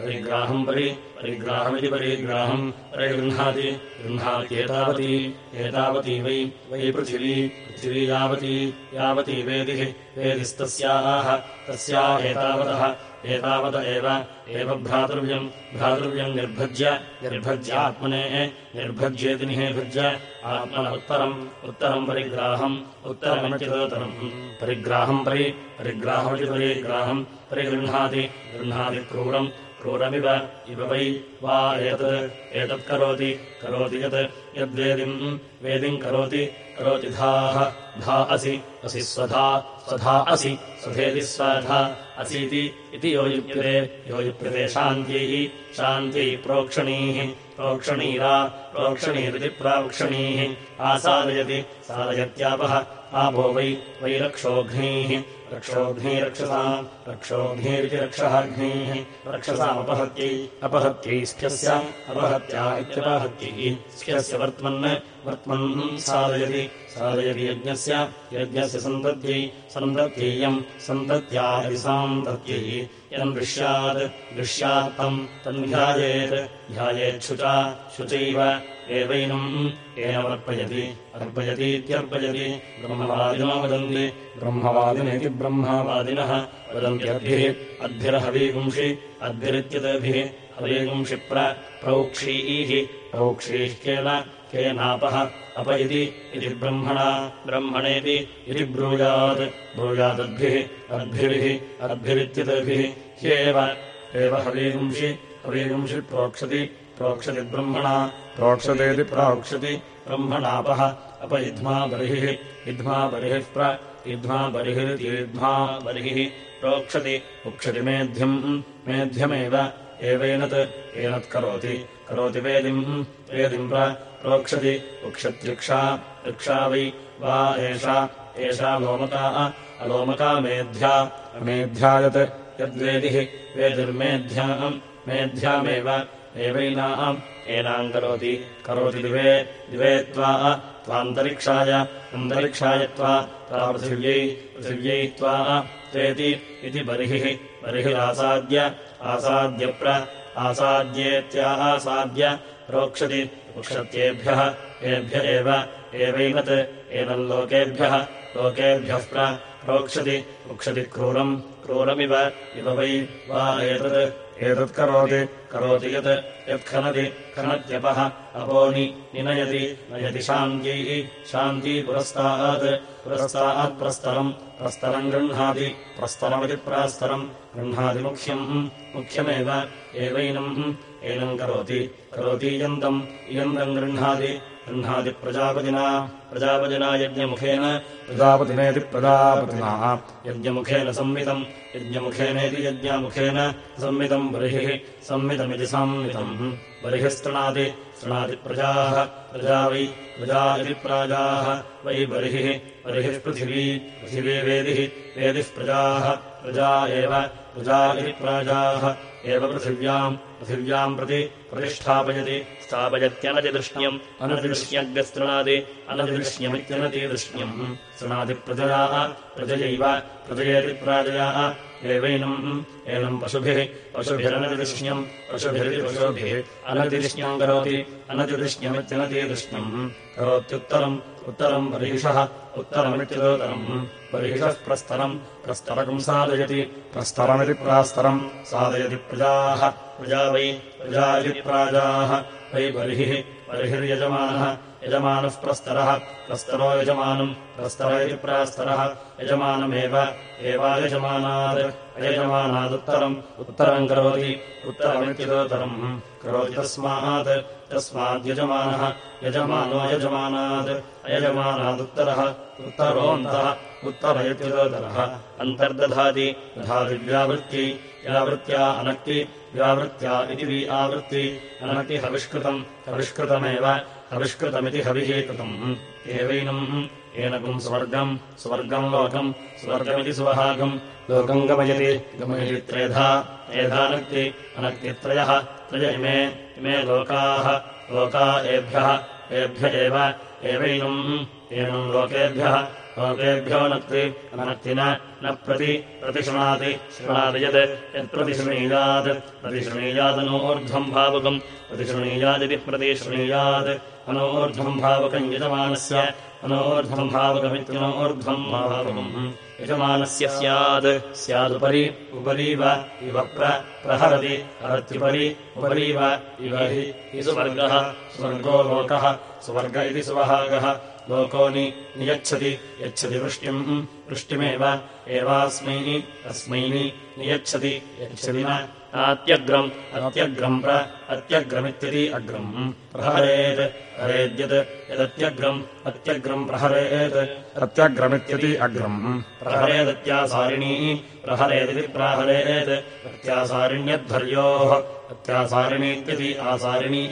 परिग्राहम् परि परिग्राहमिति परिग्राहम् परिगृह्णाति गृह्णात्येतावती एतावती वै वै पृथिवी पृथिवी यावती यावती वेदिः वेदिस्तस्याः तस्या एतावतः एतावत एव एव भ्रातृव्यम् भ्रातृव्यम् निर्भज्य निर्भज्यात्मनेः निर्भज्येति निभज्य आत्मन उत्तरम् उत्तरम् परिग्राहम् उत्तरमित्युत्तरम् परिग्राहम् परि परिग्राहमिति परिग्राहम् परिगृह्णाति गृह्णाति क्रूरम् क्रूरमिव इव वै वा एतत् एतत् करोति करोति यत् यद्वेदिम् वेदिम् करोति करोति धाः धा असि असि स्वधा स्वधा असि स्वधेति स्वधा असीति इति योयुप्यते योयुप्यते शान्त्यैः शान्त्यै प्रोक्षणीः। प्रोक्षणीरा। प्रोक्षणीरिति प्राक्षणीः आसादयति। सादयत्यापः आपो वै वै रक्षोघ्नीः रक्षोघ्नीरक्षसाम् रक्षोघ्नीरिति रक्षहाघ्नीः रक्षसामपहत्यै अपहत्यै स्ख्यस्य अपहत्या इत्यपहत्यै स्ख्यस्य वर्त्मन् वर्त्मन् साधयति साधयति यज्ञस्य यज्ञस्य सन्तत्यै सन्तत्येयम् सन्तत्या इति सान्तत्यै यम् दृश्यात् दृश्यात्तम् तन्ध्यायेत् ध्यायेच्छुचा शुचैव एवैनम् येनमर्पयति अर्पयतीत्यर्पयति ब्रह्मवादिनो वदन्ति। ब्रह्मवादिनेति ब्रह्मवादिनः वदन्त्यद्भिः अद्भिरहवीगुंषि अद्भिरित्यदभिः हवीगुंषि प्रौक्षीः केन केनापः अप इति ब्रह्मणा ब्रह्मणेति इति ब्रूयात्। ब्रूयादद्भिः अद्भिरिः अद्भिरित्यदभिः ह्येव एव हवीगुंषि हवीगुंषि प्रोक्षति प्रोक्षति ब्रह्मणा प्रोक्षतेति प्रोक्षति ब्रह्मणापः अप इध्मा बर्हिः इध्मा बर्हिः प्र इध्मा बर्हिरितीध्मा बर्हिः प्रोक्षति उक्षति मेध्यम् मेध्यमेव एवेनत् एनत् करोति वेदिम् वेदिम् प्रोक्षति उक्षत्युक्षा ऋक्षा वै वा एषा एषा लोमका अलोमका मेध्या मेध्यायत् यद्वेदिः वेदिर्मेध्याम् मेध्यामेव एवैनाम् एनाम् करोति। करोति दिवे। दिवे त्वा त्वान्तरिक्षाय। अन्तरिक्षाय त्वा पृथिव्यै। पृथिव्यै त्वा त्वेति इति बर्हिः। बर्हिरासाद्य आसाद्यप्र आसाद्येत्यासाद्य प्रोक्षति उक्षत्येभ्यः एभ्य एव। एवैनत्। एनम् लोकेभ्यः। प्रोक्षति उक्षति क्रूरम्। क्रूरमिव। इव वै वा एतत् एतत् करोति। करोति यत् यत्खनति खनत्यपः अपोनि निनयति नयति शान्त्यैः। शान्ती पुरस्तात्। पुरस्तात् प्रस्तरम् प्रस्तरम् गृह्णाति। प्रस्तरमिति प्रास्तरम् गृह्णाति मुख्यम्। मुख्यमेव। एवैनम्। एनम् करोति। करोतीयन्तम् इयन्तम्। गृह्णाति गृह्णाति प्रजापतिना प्रजापतिना यज्ञमुखेन। प्रजापतिनेति प्रजापतिना। यज्ञमुखेन संवितम् यज्ञमुखेनेति यज्ञमुखेन संवितम् बर्हिः संवितमिति संवितम् बर्हिः स्तृणाति स्तृणाति प्रजाः प्रजा वै प्रजा इति प्राजाः वै बर्हिः बर्हिः पृथिवी पृथिवी वेदिः वेदिः प्रजाः प्रजा एव प्रजा इति प्राजाः एव पृथिव्याम् पृथिव्याम् प्रति प्रतिष्ठापयति स्थापयत्यनतिदृश्यम् अनतिदृश्यग्रस्तृणादि अनतिदृश्यमित्यनतिदृश्यम् शृणाति प्रजयाः प्रजयैव प्रजयेति प्राजयाः एवैनम् एनम् पशुभिः पशुभिरनतिदिष्ण्यम् पशुभिरिति पशुभिः अनतिदिष्ण्यम् करोति अनतिदिष्ण्यमित्यनतिदिष्ण्यम् करोत्युत्तरम् उत्तरम् बर्हिषः उत्तरमित्युदोत्तरम्। बर्हिषः प्रस्तरम् प्रस्तरकम् साधयति प्रस्तरमिति प्रास्तरम् साधयति प्रजाः प्रजा वै प्रजा इति प्राजाः वै बर्हिः बर्हिर्यजमानः यजमानः प्रस्तरः प्रस्तरो यजमानम् प्रस्तर इति प्रास्तरः यजमानमेव एवायजमानात् अयजमानादुत्तरम् उत्तरम् करोति उत्तरमित्युदोत्तरम् करोति तस्मात् तस्माद्यजमानः यजमानो यजमानात् अयजमानादुत्तरः उत्तरोऽन्तः उत्तर इत्युदोत्तरः अन्तर्दधाति दधाति व्यावृत्ति व्यावृत्त्या अनक्ति व्यावृत्त्या इति वि आवृत्ति, अनक्ति हविष्कृतम्, हविष्कृतमेव, हविष्कृतमिति हविः कृतम् एवैनम् एनकम् स्वर्गम् स्वर्गम् लोकम्, स्वर्गमिति सुवहागम्। लोकम् गमयति गमयति त्रेधा त्रेधानक्ति अनक्तित्रयः त्रय इमे इमे लोकाः, लोका एभ्यः, एभ्य एव, एवैनम्, एनम् लोकेभ्यः। लोकेभ्यो नक्ति अनक्ति न प्रति प्रतिशृणाति शृणाति यत् यत्प्रतिशृणीयात् प्रतिशृणीयादनोर्ध्वम् भावकम् प्रतिशृणीयादिति प्रतिशृणीयात् अनोर्ध्वम् भावकम् यजमानस्य अनोर्ध्वम् भावकमित्यनोर्ध्वम् भावकम्। यजमानस्य स्यात् स्यादुपरि उपरीव इव प्रहरति हरत्युपरि उपरीव इव हि सुवर्गः स्वर्गो लोकः सुवर्ग इति सुवहागः लोको नियच्छति यच्छति वृष्टिम् वृष्टिमेव एवास्मै अस्मै नियच्छति यच्छति न अत्यग्रम् अत्यग्रम् प्र अत्यग्रमित्यति अग्रम्। प्रहरेत् हरेद्यत् यदत्यग्रम् अत्यग्रम् प्रहरेत् अत्यग्रमित्यति अग्रम्। प्रहरेदत्यासारिणी प्रहरेदिति प्राहरेत् प्रत्यासारिण्यध्वर्योः प्रत्यासारिणीत्यति आसारिणी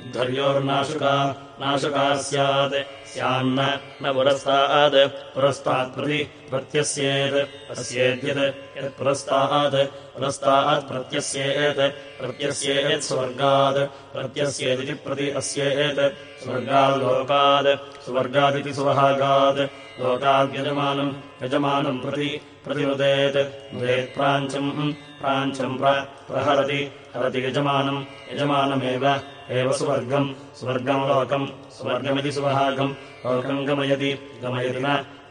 उद्धर्योर्नाशुका नाशुका स्यात् स्यान्न न पुरस्तात्। पुरस्तात्प्रति प्रत्यस्येत्। अस्येद्यत् यत् पुरस्तात्। प्रत्यस्येत्। प्रत्यस्येत् स्वर्गात्। प्रत्यस्येदिति प्रति अस्येत्। स्वर्गाल्लोकात्। सुवर्गादिति सुवहागात् लोकाद्यजमानम् यजमानम् प्रति प्रतिनुदेत्। नुदेत् प्राञ्चम् प्राञ्चम् प्रहरति हरति यजमानम् यजमानमेव। एव सुवर्गम् स्वर्गम् लोकम् स्वर्गमिति सुवहागम् लोकम् गमयति गमयति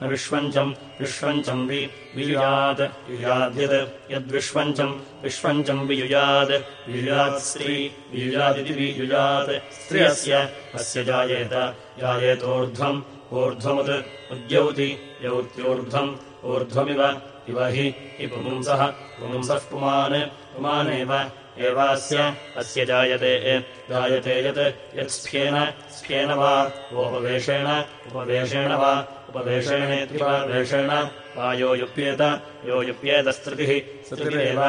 न विश्वञ्चम् विश्वञ्चम् वि वियुयात् युयाद्यत् यद्विश्वञ्चम् विश्वञ्चम् वियुयात् वियुयात् स्त्री वियुयादिति वियुयात्। स्त्रियस्य अस्य जायेत जायेतोर्ध्वम् ऊर्ध्वमुत् उद्यौति यौत्यूर्ध्वम् ऊर्ध्वमिव इव हि पुंसः पुंसः पुमान् पुमानेव एवास्य अस्य जायते जायते यत् यत्स्फ्येन स्फ्येन वा वोपवेशेण उपवेशेण वा उपवेशेणेत्युपवेशेण वा यो युप्येत यो युप्येतस्तृतिः स्तृतिरेव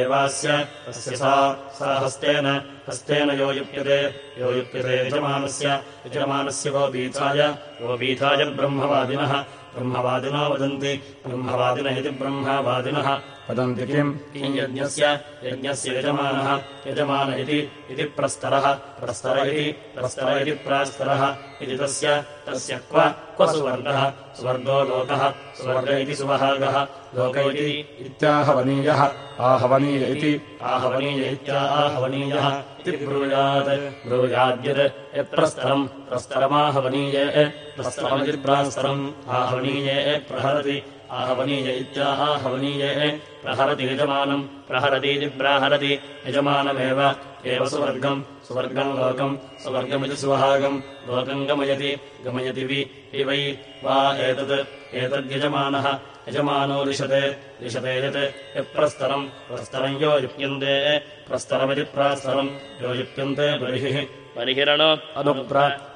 एवास्य तस्य सा सा हस्तेन हस्तेन यो युप्यते यो युप्यते यजमानस्य यजमानस्य वो बीथाय वो बीथाय ब्रह्मवादिनः ब्रह्मवादिनो वदन्ति ब्रह्मवादिन इति ब्रह्मवादिनः वदन्ति किम् किम् यज्ञस्य यज्ञस्य यजमानः यजमान इति प्रस्तरः प्रस्तर इति प्रस्तर इति प्रास्तरः इति तस्य तस्य क्व क्व सुवर्गः स्वर्गो लोकः स्वर्ग इति सुवहागः लोक इति इत्याहवनीयः आहवनीय इति। आहवनीय इत्याहवनीयः इति ब्रूयात्। ब्रूयाद्यत् यत्प्रस्तरम् प्रस्तरमाहवनीये प्रस्तरमिति प्रास्तरम् आहवनीये प्रहरति आहवनीय इत्याहवनीये प्रहरति यजमानम् प्रहरतीति प्राहरति। यजमानमेव। एव सुवर्गम्। सुवर्गम् लोकम्। सुवर्गमिति सुवहागम् लोकम् गमयति। गमयति वि। वै। वा एतत्। एतद्यजमानः। यजमानो दिशते दिशते यत् यत्प्रस्तरम् प्रस्तरम्। यो युप्यन्ते। प्रस्तरमिति प्रास्तरम्। यो युप्यन्ते बर्हिः बर्हिरणो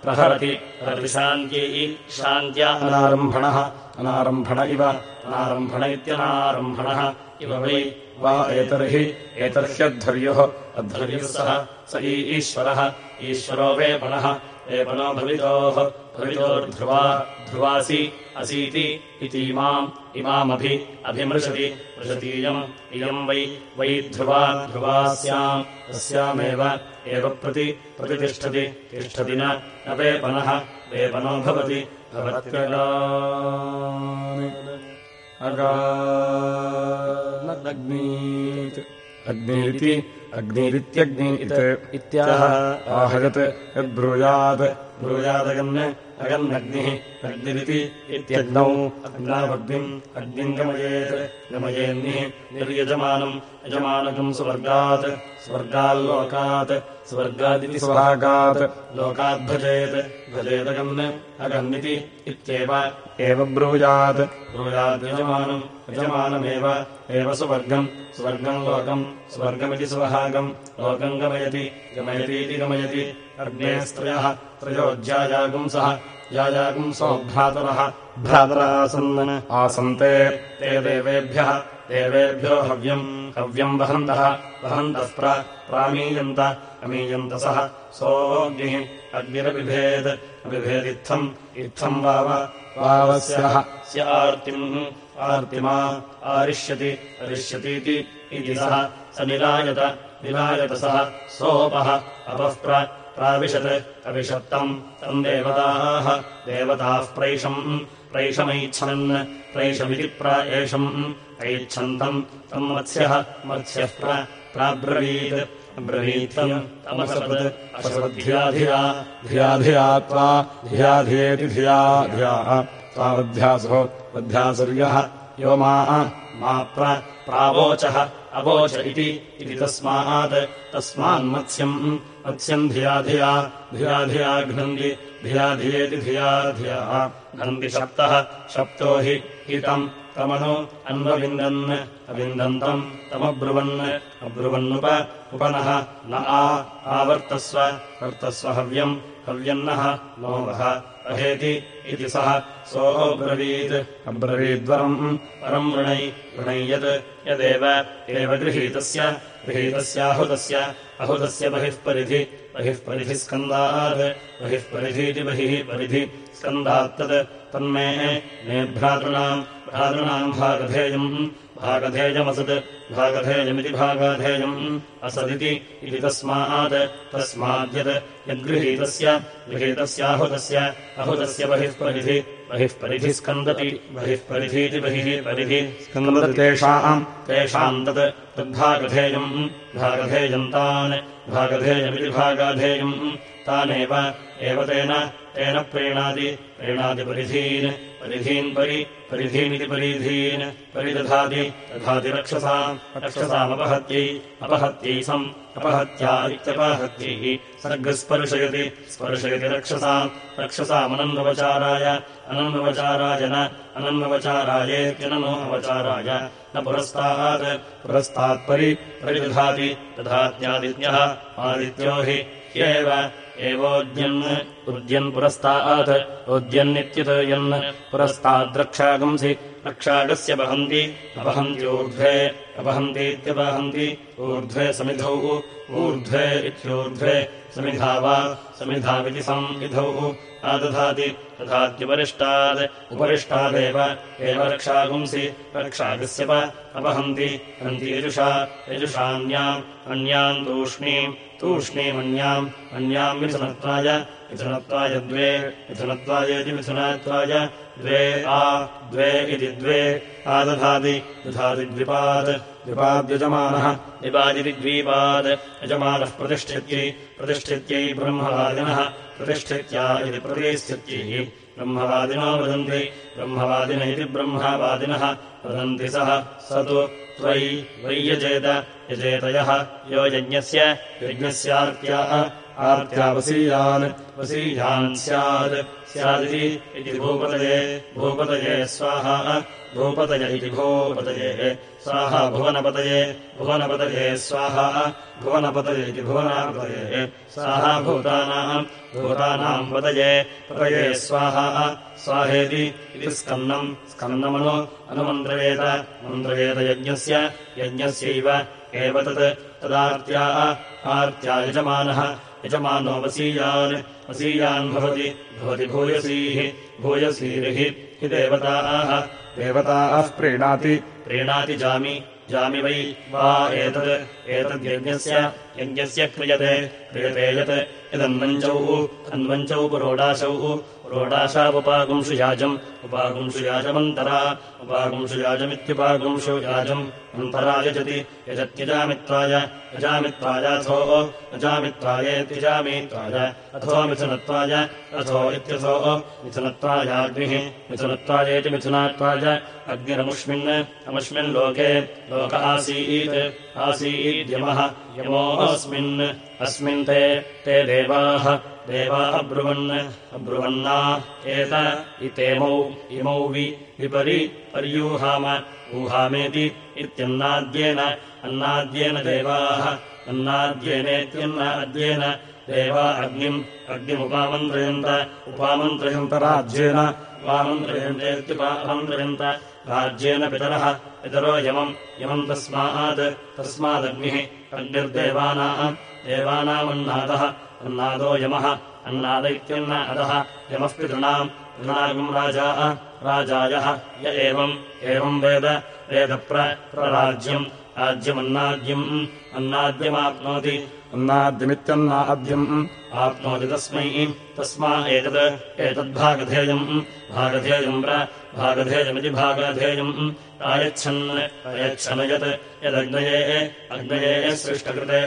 प्रहरति। शान्त्यै। शान्त्या अनारम्भणः। अनारम्भण इव। अनारम्भण इत्यनारम्भणः। इव वै वा एतर्हि। एतर्ह्यद्धर्युः। अद्धर्युः सः स ईश्वरः। ईश्वरो वेपणः वेपणो भवितोः। भवितोर्ध्रुवा। ध्रुवासि। असीति। इतीमाम् इमामभि। अभिमृशति। मृशतीयम् इयम्। वै। वै ध्रुवा। ध्रुवास्याम् तस्यामेव एव प्रति प्रतितिष्ठति तिष्ठति न वेपनः वेपनो भवति अगाग्नीत् अग्निरिति अग्निरित्यग्नि इत्याह आहयत् यद्ब्रूयात्। ब्रूयादगन् अगन्नग्निः अग्निरिति इत्यग्नौ। अग्नावग्निम् अग्निम् गमयेत्। गमयेन्निः निर्यजमानम् यजमानकम् स्वर्गात् स्वर्गाल्लोकात् स्वर्गादिति स्वभागात् लोकाद्भजेत् भजेदगन् अगन्निति इत्येव। एव ब्रूयात्। ब्रूयाद्यजमानम् यजमानमेव एव सुवर्गम् स्वर्गम् लोकम् स्वर्गमिति स्वभागम् लोकम् गमयति गमयतीति गमयति। अग्नेस्त्रयः त्रयोज्यायागुंसः यायागुंसो भ्रातरः भ्रातरासन् आसन्ते। ते देवेभ्यः देवेभ्यो हव्यम् हव्यम् वहन्तः वहन्तः अमीयन्त सः सोऽग्निः अग्निरबिभेत् अबिभेदित्थम् इत्थम् वाव वावस्यः स्य आर्तिम् आरिष्यति अरिष्यतीति इति सः स निरायत निरायत सः सोऽपः अपः प्राविशत्। अविशत्तम्। तम् देवताः। देवताः प्रैषम्। प्रैषमैच्छन्। प्रैषमिति प्रा एषम्। ऐच्छन्तम्। तम् मत्स्यः। मत्स्यः प्राब्रवीत्। अब्रवीत्तम् तमसपत् अशवद्धिया धिया धिया धिया धिया। त्वावध्यासो वध्यासर्यः यो मा। प्रावोचः अवोच इति तस्मात् तस्मान्मत्स्यम् मत्स्यम् धिया धिया धिया धिया घ्नन्ति धिया धियेति धिया धिया। घ्नन्ति शप्तः शप्तो हि हितम् तमनु अन्वविन्दन् अविन्दन्तम् तमब्रुवन् अब्रुवन्नुप उपनः न आ आवर्तस्व वर्तस्व हव्यम् हव्यन्नः नो वः अहेति इति सः सोऽब्रवीत्। अब्रवीद्वरम् परम् वृणै वृणै यत् यदेव एव गृहीतस्य गृहीतस्याहुतस्य अहुतस्य बहिः परिधि बहिः परिधि स्कन्दात् बहिः परिधीति बहिः परिधि स्कन्दात्तत् तन्मे मे भ्रातॄणाम् भ्रातॄणाम् भागधेयम्। भागधेयमसत्। भागधेयमिति भागाधेयम् असदिति इति तस्मात्। तस्माद्यत् यद्गृहीतस्य गृहीतस्याहुतस्य अहुतस्य बहिः परिधि बहिः परिधि स्कन्दति बहिः परिधीति बहिः परिधि तेषाम् तेषाम् तत्। तद्भागधेयम् भागधेयम् तान्। भागधेयमिति भागाधेयम् तानेव। एव तेन तेन प्रीणाति प्रीणातिपरिधीन् परिधीन् परि परिधीनिति परिधीन् परिदधाति दधाति रक्षसाम् रक्षसामपहत्यै अपहत्यै सम् अपहत्या इत्यपहत्यै सर्गस्पर्शयति स्पर्शयति रक्षसाम् रक्षसामनन्वचाराय अनन्वचाराय न अनन्वचारायेत्यननो अवचाराय। न पुरस्तात् पुरस्तात्परि परिदधाति दधात्यादित्यः आदित्यो हि ह्येव एवोद्यन् उद्यन् पुरस्तात् उद्यन्नित्युत यन् पुरस्ताद्रक्षागंसि रक्षागस्य वहन्ति अपहन्त्यूर्ध्वे अपहन्तीत्यपहन्ति ऊर्ध्वे समिधौ ऊर्ध्वे इत्यूर्ध्वे समिधा वा समिधाविति संविधौ आदधाति तथात्युपरिष्टात् उपरिष्टादेव एव रक्षागुंसि रक्षागस्य अपहन्ति हन्ति यजुषा यजुषान्याम् अन्याम् तूष्णीम् तूष्णीमन्याम् अन्याम् मिथुनत्वाय मिथुनत्वाय द्वे मिथुनत्वायेति मिथुनत्वाय द्वे आ द्वे इति द्वे आदधाति दधाति द्विपात् द्विपाद्यजमानः द्विपादिति द्वीपात् यजमानः प्रतिष्ठित्यै प्रतिष्ठित्यै ब्रह्मवादिनः प्रतिष्ठित्या इति प्रतिष्ठित्यै ब्रह्मवादिनो वदन्ति ब्रह्मवादिन इति ब्रह्मवादिनः वदन्ति सः स तु त्वयि वै यजेत यजेतयः यो यज्ञस्य यज्ञस्यार्त्याः आर्त्यावसीयान् वसीयान् स्यात् स्यादिति इति भूपतये। भूपतये स्वाहा। भूपतय इति भूपतये। स्वाहा भुवनपतये। भुवनपतये स्वाहा। भुवनपतये इति भुवनापतये। स्वाहा भूतानाम्। भूतानाम् पतये। पतये स्वाहा। स्वाहेति इति स्कन्नम्। स्कन्नमनु अनुमन्त्रयेत मन्त्रयेत यज्ञस्य। यज्ञस्यैव एव तत्। तदार्त्या। आर्त्या यजमानः यजमानो वसीयान् वसीयान् भवति भवति भूयसीः भूयसीर्हि हि देवताः। देवताः प्रीणाति। प्रीणाति जामि जामि वै वा एतत् एतद्यज्ञस्य यज्ञस्य क्रियते। क्रियते यत् यदन्वञ्चौ अन्वञ्चौ पुरोडाशौ पुरोडाशावुपागुंशुयाजम् उपागुंशुयाजमन्तरा उपागुंशुयाजमित्युपागुंशुयाजम् अन्तरा यजति यजत्यजामित्वाय यजामित्वायाथो अजामित्वायेत्यजामित्वाय अथो मिथुनत्वाय अथो इत्यथो। मिथुनत्वायाग्निः मिथुनत्वायेति मिथुनात्वाय अग्निरमुष्मिन्। अमुष्मिन्लोके लोक। आसीत्। आसीद्यमः। यमोऽस्मिन् अस्मिन् ते। ते देवाः देवा अब्रुवन् अब्रुवन्ना एत इतेमौ इमौ वि विपरि पर्यूहाम ऊहामेति इत्यन्नाद्येन अन्नाद्येन देवाः अन्नाद्येनेत्यन्नाद्येन देवा अग्निम् अग्निमुपामन्त्रयन्त उपामन्त्रयन्त राज्येन उपामन्त्रयन्तेत्युपामन्त्रयन्त राज्येन पितरः पितरो यमम् यमम् तस्मात् तस्मादग्निः अग्निर्देवानाम् देवानामन्नादः अन्नादो यमः। अन्नाद इत्यन्न अधः। यमः पितृणाम्। पितृणागम् राजा राजायः। य एवम्। एवम् वेद। वेदप्रराज्यम् राज्यमन्नाद्यम्। अन्नाद्यमाप्नोति। अन्नाद्यमित्यन्नाद्यम् आप्नोति तस्मै। तस्मा एतत् एतद्भागधेयम्। भागधेयम् भागधेयमिति भागधेयम् आयच्छन् अयच्छन यत् यदग्नये अग्नये सृष्टकृते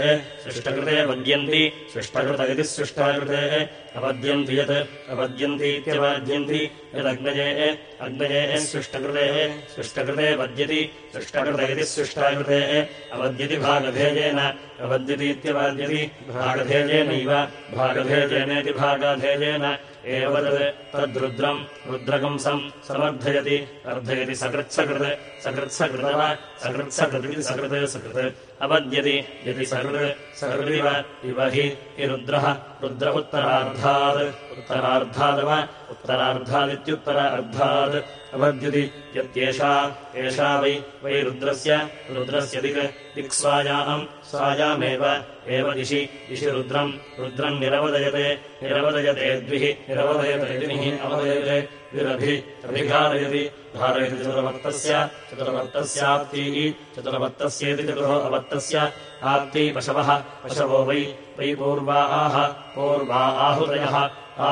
सृष्टकृते पद्यन्ति सृष्टकृत इति सृष्टाकृते अपद्यन्ति यत् अपद्यन्तीत्यपद्यन्ति यदग्नये अग्नये सृष्टकृते सृष्टकृते पद्यति सृष्टकृत इति सृष्टाकृते अपद्यति भागधेयेन अपद्यतीत्यपद्यति भागधेयेनैव भागधेयेनेति भागाधेयेन एव तद्रुद्रम् रुद्रकंसम् समर्थयति अर्धयति सकृत्सकृत् सकृत्सकृतव सकृत्सकृतिति सकृत् सकृत् अपद्यति यदि सकृत्। सकृदिव इव हि रुद्रः रुद्र उत्तरार्धात् उत्तरार्धादव उत्तरार्धादित्युत्तर अर्धात् अपद्यति यत्येषा एषा वै वै रुद्रस्य रुद्रस्य दिक् दिक्स्वायाम् स्वायामेव एव दिशि दिशि रुद्रम् रुद्रम् निरवदयते निरवदयते द्विः निरवदयते दिनिः अवदयते विरभि अभिघारयति धारयति चतुर्वर्तस्य चतुर्वर्तस्याप्तीः चतुर्वर्तस्येति चतुः अवर्तस्य आप्ती पशवः पशवो वै वै पूर्वाः पूर्वा आहुतयः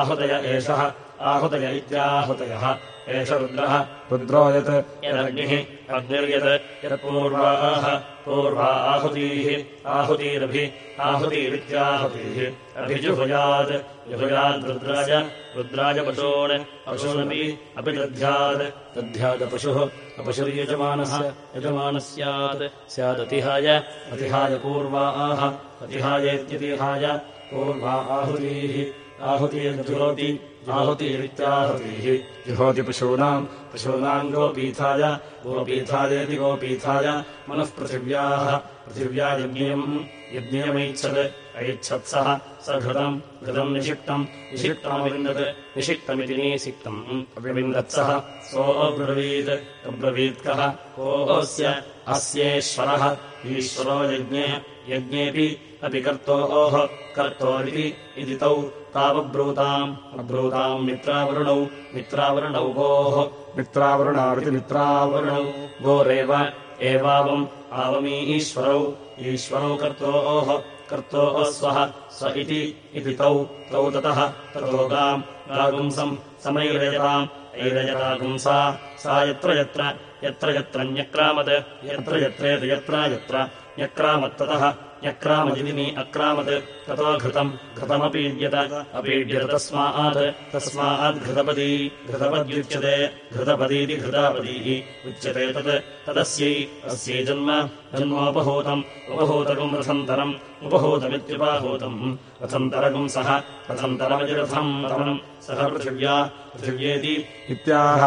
आहुतय एषः आहुतय इत्याहुतयः एष रुद्रः। रुद्रो यत् यदग्निः अग्निर्यत् यत्पूर्वाः पूर्वा। आहुतीः आहुतिरभि। आहुतिरित्याहुतिः अभिजुहुयात्। जुहुयाद्रुद्राय रुद्राय। पशून्। पशूनपि अपि दध्यात् दध्यादपशुः अपशुर्यजमानः यजमानः। स्यात् स्यादतिहाय। अतिहाय पूर्वा। आह अतिहायेत्यतिहाय। पूर्वा आहुतीः आहुतिर्जुहोति। आहुतिरित्याहुतिः जुहोति पशूनाम् पशूनाम् गोपीथाय गोपीथायेति गोपीथाय मनः पृथिव्याः पृथिव्या यज्ञम् यज्ञयमैच्छत् ऐच्छत्सः स घृतम् घृतम् निषिक्तम् निषिक्तमविन्दत् निषिक्तमिति निसिक्तम् अविविन्दत्सः सोऽब्रवीत् अब्रवीत्कः कोऽस्य अस्येश्वरः ईश्वरो यज्ञे यज्ञेऽपि अपि कर्तोः कर्तोरिति इति तौ तावब्रूताम् अब्रूताम् मित्रावरुणौ मित्रावरुणौ गोः। मित्रावरुणाविति मित्रावरुणौ। गोरेव एवावम् आवमीश्वरौ ईश्वरौ। कर्तोः कर्तोः स्वः स्व इति तौ तौ ततः ततो गाम् गागुंसम् समैरयताम् ऐरयतागुंसा। सा यत्र यत्र यत्र यत्र न्यक्रामत् यत्र यत्रेति यत्र यत्र न्यक्रामत्ततः न्यक्रामदिनि अक्रामत् ततो घृतम् घृतमपीड्यत अपीड्यत तस्मात् तस्मात् घृतपदी घृतपद्युच्यते घृतपदीति घृतापदीः उच्यते तत् तदस्यै अस्यै जन्म जन्मोपहूतम् उपहूतकम् रथन्तरम् उपहूतमित्युपाहूतम् रथन्तरकम् सः रथन्तरमजिरथम् रथम् सः पृथिव्या पृथिव्येति इत्याह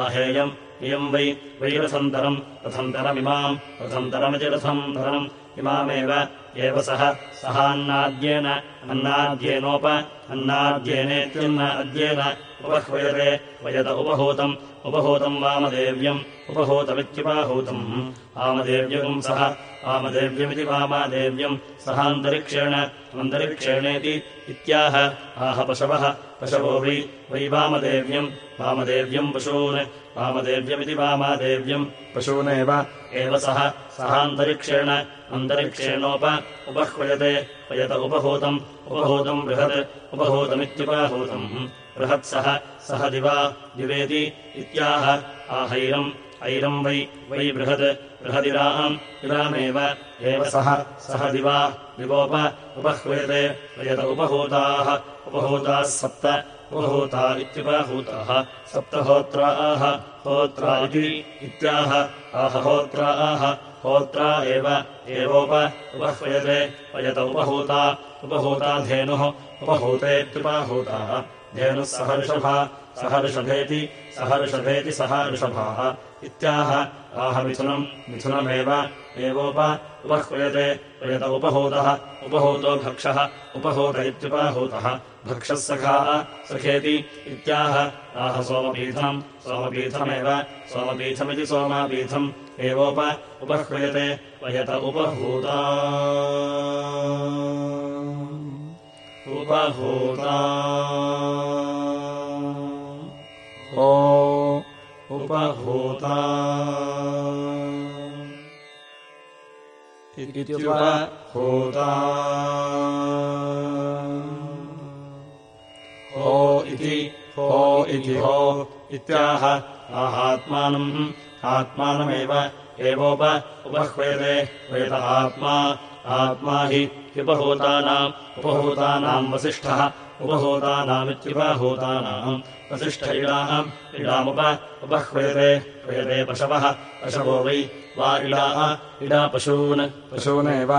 आहेयम् इयम् वै वै रथन्तरम् रथन्तरमिमाम् रथन्तरमजिरथम् धरम् इमामेव। एव सः। सहान्नाद्येन अन्नाद्येनोप। अन्नाद्येनेत्यन्न अद्येन उपह्वयते। वयत उपहूतम् उपहूतम् वामदेव्यम्। उपहूतमित्युपाहूतम्। वामदेव्यकम् सः वामदेव्यमिति वामादेव्यम्। सहान्तरिक्षेण। अन्तरिक्षेणेति इत्याह। आह पशवः। पशवो वै। वै वामदेव्यम्। वामदेव्यम् पशून्। वामदेव्यमिति वामादेव्यम्। पशूनेव। एव सः सहान्तरिक्षेण। अन्तरिक्षेणोप। उपह्वयते। वयत उपहूतम्। उपहूतम् बृहत्। उपहूतमित्युपाहूतम् बृहत्सः सह दिवा, दिवेति इत्याह। आहैरम्, ऐरम् वै वै बृहत् बृहदिराम् इरामेव एव सः सह दिवा, दिवोप, उपह्वयते वयत उपहूताः उपहूताः सप्त, उपहूता इत्युपहूताः, सप्तहोत्रा, होत्रा इति इत्याह। आह होत्रा होत्रा एव, एवोप, उपह्वयते वयत उपहूता उपहूता धेनुः, उपहूतेत्युपाहूताः। धेनुः सह ऋषभा सह ऋषभेति सह ऋषभेति सह ऋषभाः इत्याह आह मिथुनम् मिथुनमेव एवोप उपह्वयते वयत उपहूतः उपहूतो भक्षः उपहूत इत्युपाहूतः। भक्षः सखाः सखेति इत्याह आह सोमपीठम् सोमपीठमेव सोमपीठमिति सोमापीठम् एवोप उपह्वयते वयत उपहूता ओ उपहूता हो इति हो इति हो इत्याह आहात्मानम् आत्मानमेव एवोप उपह्वयते। वेद आत्मा आत्मा हि ह्युपहूतानाम् उपहूतानाम् वसिष्ठः उपहूतानामित्युपहूतानाम् वसिष्ठ इडाम् इडामुप उपह्वयते ह्वयते पशवः पशवो वै वा इडाः इडा पशून् पशूनेव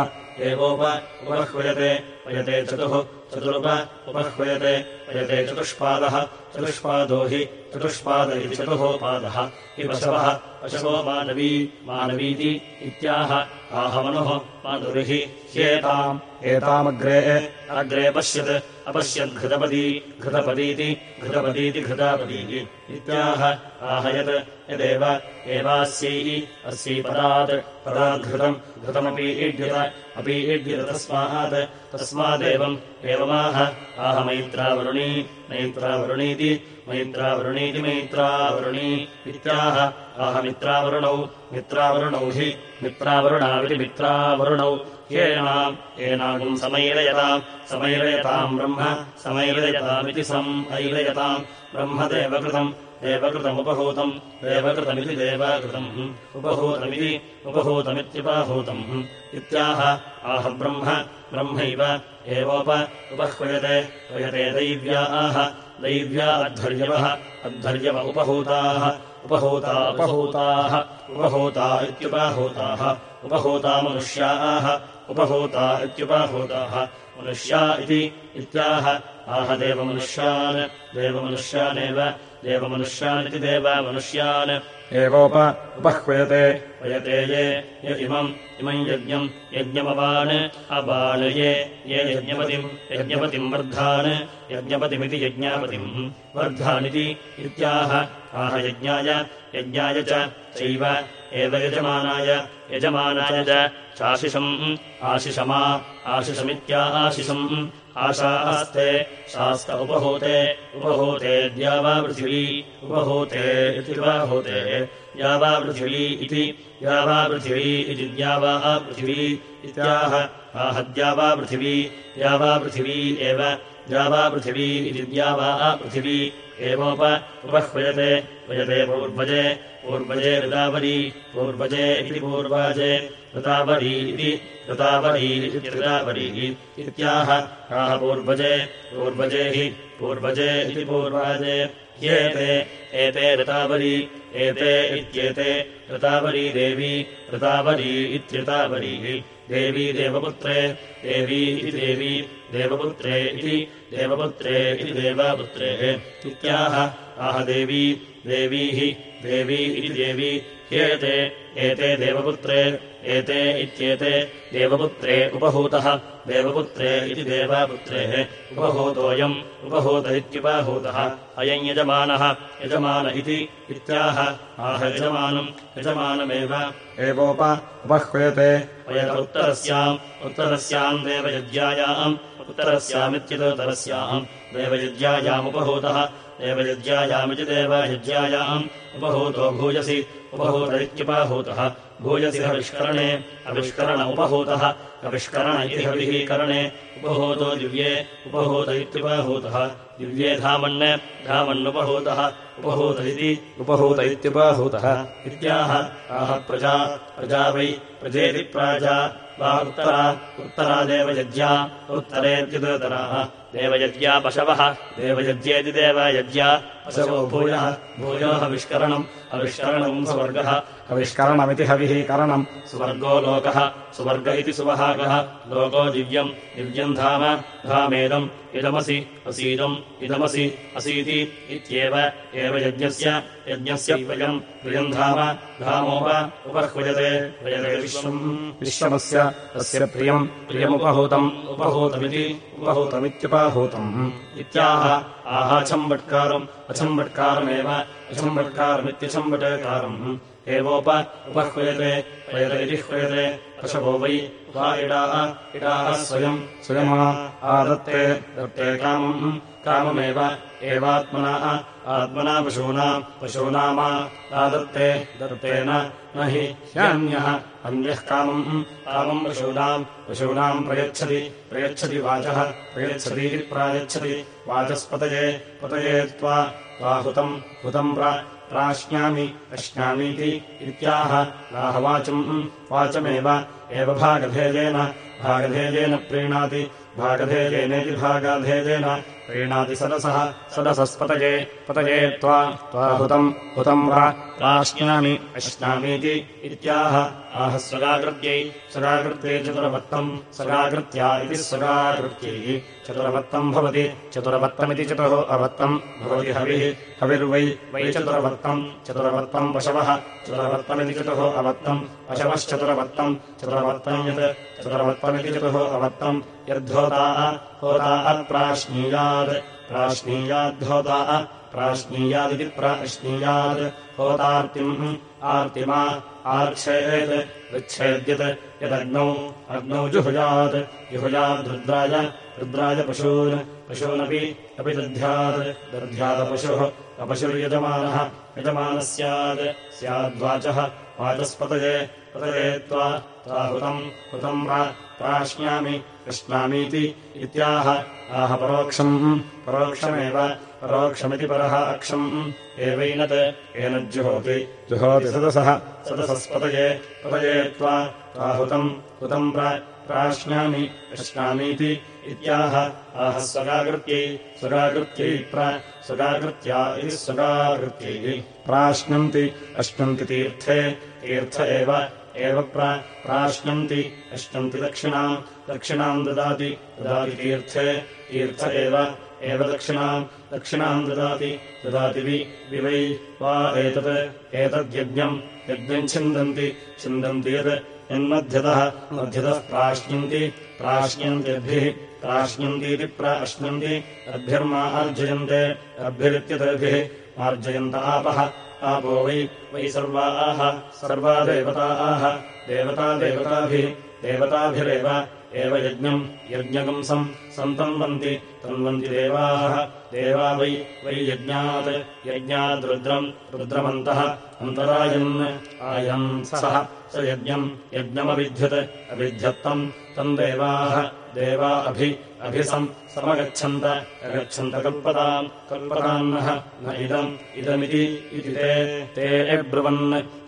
एवोप उपह्वयते वयते चतुः चतुरुप उपह्वयते वयते चतुष्पादः चतुष्पादो हि चतुष्पाद इति चतुःपादः हि पशवः पशवो मानवी मानवीति इत्याह। आहमनुः मानुरिहि ह्येताम् एतामग्रे अग्रे पश्यत् अपश्यद्घृतपदी घृतपदीति घृतपदीति घृतापदी इत्याह। आहयत् यदेव एवास्यै अस्यै पदात् पदाद्घृतम् घृतमपि ईड्यत अपि ईड्यत तस्मात् तस्मादेवम् मैत्रावरुणी मैत्रावरुणीति मैत्रावरुणीति मैत्रावरुणी इत्याह आह मित्रावरुणौ मित्रावरुणौ हि मित्रावरुणाविति मित्रावरुणौ। येनाम् एनागुम् समैरयताम् समैरयताम् ब्रह्म समैरयतामिति समैरयताम् ब्रह्म देवकृतम् देवकृतमुपहूतम्। देवकृतमिति देवकृतम्। उपहूतमिति उपहूतमित्युपहूतम्। इत्याह आह ब्रह्म ब्रह्मैव एवोप उपह्वयते। ह्वयते दैव्या आह दैव्या अध्वर्यवः। अध्वर्यव उपहूताः। उपहूता उपहूताः। उपहूता इत्युपाहूताः। उपहूता मनुष्याः उपहूता इत्युपाहूताः। मनुष्या इति इत्याह। आह देवमनुष्यान्। देवमनुष्यानेव देवमनुष्यानिति देवमनुष्यान् एवोप उपह्वयते। वयते ये य इमम् इमम् यज्ञम् यज्ञमवान्। अबान् ये ये यज्ञपतिम् यज्ञपतिम् वर्धान्। यज्ञपतिमिति यज्ञापतिम् वर्धानिति इत्याह। आह यज्ञाय यज्ञाय च चैव एव यजमानाय यजमानाय च चाशिषम्। आशिषमा आशिषमित्या आशिषम् आशास्ते शास्त उपहूते उपहूते द्यावापृथिवी उपहूते इत्युपहूते द्यावापृथिवी इति द्यावापृथिवी इति द्यावा पृथिवी इत्याह आह द्यावापृथिवी द्यावापृथिवी एव द्यावापृथिवी इति द्यावा पृथिवी एवोप उपह्वयते वयते पूर्वजे पूर्वजे ऋतावरी पूर्वजे इति पूर्वाजे ऋतावरी इति इत्याह। आह पूर्वजे पूर्वजे हि, पूर्वजे इति पूर्वाजे। ह्येते, एते ऋतावरी, एते इत्येते ऋतावरी देवी, ऋतावरी इत्यृतावरी। देवी देवपुत्रे, देवी इति देवी, देवपुत्रे इति देवपुत्रे इति देवापुत्रे। इत्याह आह देवी देवी देवी इति देवी। ह्येते, एते देवपुत्रे। एते इत्येते देवपुत्रे उपहूतः। देवपुत्रे इति देवापुत्रे उपहूतोऽयम् उपहूत इत्युपहूतः। अयम् यजमानः यजमान इति इत्याह। आह यजमानम् यजमानमेव। एवोप उपह्वयते। वयत उत्तरस्याम् उत्तरस्याम् देवयज्ञायाम् उत्तरस्यामित्युत्तरस्याम् देवयज्ञायामुपहूतः देवयज्ञायामिति देवयज्ञायाम् उपहूतो भूयसि उपहूत इत्युपहूतः भूयसि हविष्करणे अविष्करण उपहूतः। अविष्करण इति हविः करणे उपहूतो दिव्ये उपहूत इत्युपहूतः दिव्ये धामन् धामन्नुपहूतः उपहूत इति, उपहूत इत्युपहूतः। इत्याह, आह प्रजा प्रजा वै, प्रजेति प्राजा। वा उत्तरा उत्तरा देवयज्ञा उत्तरेत्युदराः देवयज्ञा पशवः। देवयज्ञेति देवयज्ञा। पशवो भूयः। भूयोः विष्करणम्। अविष्करणम् स्वर्गः अविष्करणमिति हविः करणम्। स्वर्गो लोकः सुवर्ग इति सुवहागः। लोको दिव्यम् दिव्यम् धाम धामेदम् इदमसि असीदम् इदमसि असीति इत्येव एव यज्ञस्य यज्ञस्य वयम् प्रियम् धाम धामोप उपह्वयते वयते विश्वम्। विश्वमस्य तस्य प्रियम् प्रियमुपहूतम् उपहूतमिति उपहूतमित्युपहूतम्। इत्याह आहाचम्बट्कारम् अचम्बट्कारमेव अचम्बट्कारमित्यचम्बटकारम् एवोप उपह्वयते ह्वयत इति ह्वयते पशवो वै वा इडाः इडाः स्वयम् स्वयमा आदत्ते दत्ते कामम् काममेव एवात्मना आत्मना पशूनाम् पशूनामा आदत्ते दत्तेन न हि ह्यान्यः अन्यः कामम् कामम् पशूनाम् पशूनाम् प्रयच्छति प्रयच्छति वाचः प्रयच्छतीति प्रायच्छति वाचस्पतये पतये त्वा हुतम् हुतम् प्राश्नामि अश्नामीति इत्याह। राहवाचम् वाचमेव। एव भागधेयेन। भागधेयेन प्रीणाति। भागधेयेनेति भागाधेयेन प्रीणाति सदसः सदसस्पतये पतये त्वा त्वा हुतम् हुतम् वा प्राश्नामि अश्नामीति इत्याह। आह स्वगाकृत्यै स्वगाकृत्यै चतुरवत्तम् स्वगाकृत्या इति स्वगाकृत्यै चतुरवत्तम् भवति। चतुरवत्तमिति चतुः अवत्तम् भवति हविः हविर्वै वै चतुरवत्तम् चतुरवत्तम् पशवः चतुरवत्तमिति चतुः अवत्तम् पशवश्चतुरवत्तम् चतुरवत्तम् यत् चतुरवत्तमिति चतुः अवत्तम् यद्धोताः होताः प्राश्नीयात् प्राश्नीयाद्धोताः प्राश्नीयादिति प्राश्नीयात् होतार्तिम् आर्तिमा आर्च्छेत् विच्छेद्यत् यदग्नौ अग्नौ जुहुयात् जुहुयाद्रुद्राय रुद्राय पशून् पशूनपि अपि दध्यात् दध्यादपशुः अपशुर्यजमानः यजमानः स्यात् स्याद्वाचः वाचस्पतये पतये त्वा हुतम् हुतम् प्राश्नामि कृष्णामीति इत्याह। आह परोक्षम्। परोक्षमेव। परोक्षमिति परः अक्षम्। एवैनत्। एनज्जुहोति जुहोति। सदसः। सदसस्पतये। पतये त्वा। हुतम् हुतम् प्राश्नामि कृष्णामीति इत्याह। आह स्वगाकृत्यै। स्वगाकृत्यै स्वगाकृत्या इति स्वगाकृत्यै। प्राश्नन्ति अश्नन्ति तीर्थे। तीर्थ एव एव प्राश्नन्ति अश्नन्ति दक्षिणाम् दक्षिणाम् ददाति ददाति तीर्थे तीर्थ एव एव दक्षिणाम् दक्षिणाम् ददाति ददाति वि वै वा एतत् एतद्यज्ञम् यज्ञम् छिन्दन्ति छिन्दन्ति यत् यन्मध्यतः मध्यतः प्राश्नन्ति प्राश्नन्त्यद्भिः प्राश्नन्तीति प्राश्नन्ति अद्भिर्मा अर्जयन्ते अद्भिरित्यतभिः मार्जयन्त आपः आपो वै वै सर्वाः सर्वा देवताः देवता देवताभिः देवताभिरेव एव यज्ञम् यज्ञकंसम् सन्तन्वन्ति तन्वन्ति देवाः देवा वै वै यज्ञात् यज्ञाद्रुद्रम् रुद्रमन्तः अन्तरायन् आयन् सः स यज्ञम् यज्ञमविध्यत् अविध्यत्तम् तम् देवाः देवा अभि अभिसम् समगच्छन्त अगच्छन्त कल्पताम् कल्पतान्नः न इदम् इदमिति इति ते अब्रुवन्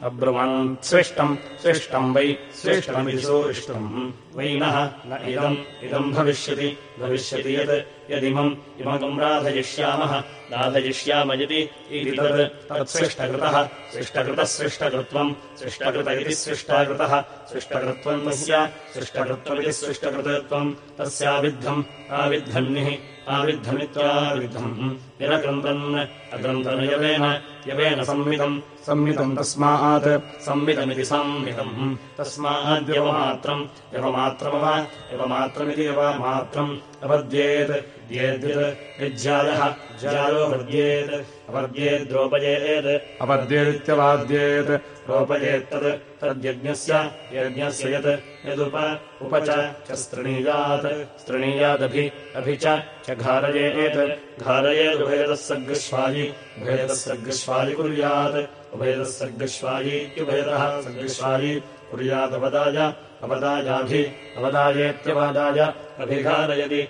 अब्रुवन् स्विष्टम् स्विष्टम् वै स्विष्टमिति सोऽष्टम् वै नः न इदम् इदम् भविष्यति भविष्यति यत् यदिमम् इमकम् राधयिष्यामः। राधयिष्याम इति तत् तत्सृष्टकृतः। सृष्टकृतः सृष्टकृत्वम्। सृष्टकृत इति सृष्टाकृतः। सृष्टकृत्वम् तस्य सृष्टकृत्वमिति सृष्टकृतत्वम्। तस्याविद्धम् आविद्धन्निः। आविद्धमित्याविद्धम्। निरक्रन्दन् अक्रन्दनयवेन। यवेन संमितम्। संमितम् तस्मात्। संमितमिति संमितम्। तस्माद्यवमात्रम्। यवमात्रमव। यवमात्रमिति यवमात्रम्। अपद्येत् द्येद्युत् यज्जायः ज्यायो वर्ध्येत् अवर्ध्येद्रोपयेत् अपद्येदित्यवाद्येत् रोपयेत्तत् तद्यज्ञस्य यज्ञस्य यत् यदुप उप च स्तृणीयात् स्तृणीयादभि अभि च घारयेत्। घारयेदुभयतः सर्गश्वायि उभयतः सर्गश्वायि कुर्यात्। उभयतः सर्गश्वायीत्युभयतः सर्गश्वायि कुर्यादवदाय अवदायाभि अवदायेत्यवादाय अभिघारयति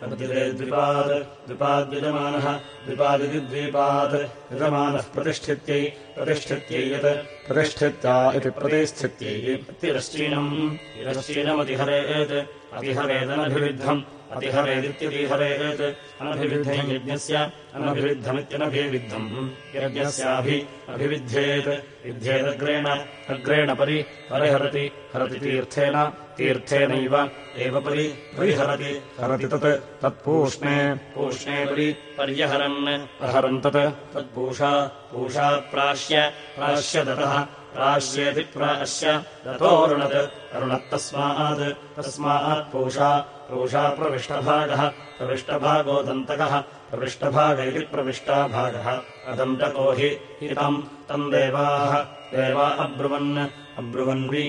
पद्यते द्विपात् द्विपाद्यजमानः द्विपादिति द्वीपात् यजमानः प्रतिष्ठित्यै प्रतिष्ठित्यै यत् प्रतिष्ठित्या इति प्रतिष्ठित्यै तिरश्चीनम् तिरश्चीनमतिहरेत् अतिहरेदनभिविद्धम् अतिहरेदित्यतिहरेत् अनभिविद्धम् यज्ञस्य। अनभिविद्धमित्यनभिविद्धम्। यज्ञस्याभि अभिविध्येत्। विध्येदग्रेण अग्रेण परि परिहरति। हरति तीर्थेन। तीर्थेनैव एव परि परिहरति। हरति तत्। तत्पूष्णे। पूष्णे परि पर्यहरन्। अहरम् तत्। तत्पूषा पूषा। प्राश्य प्राश्य। दतः प्राश्येति प्राश्य दतोऽरुणत् अरुणत्तस्मात् तस्मात् पूषा। पूषा प्रविष्टभागः प्रविष्टभागो दन्तकः प्रविष्टभाग इति प्रविष्टाभागः। अदन्तको हि तम् तम् देवाः। देवा अब्रुवन् अब्रुवन्वि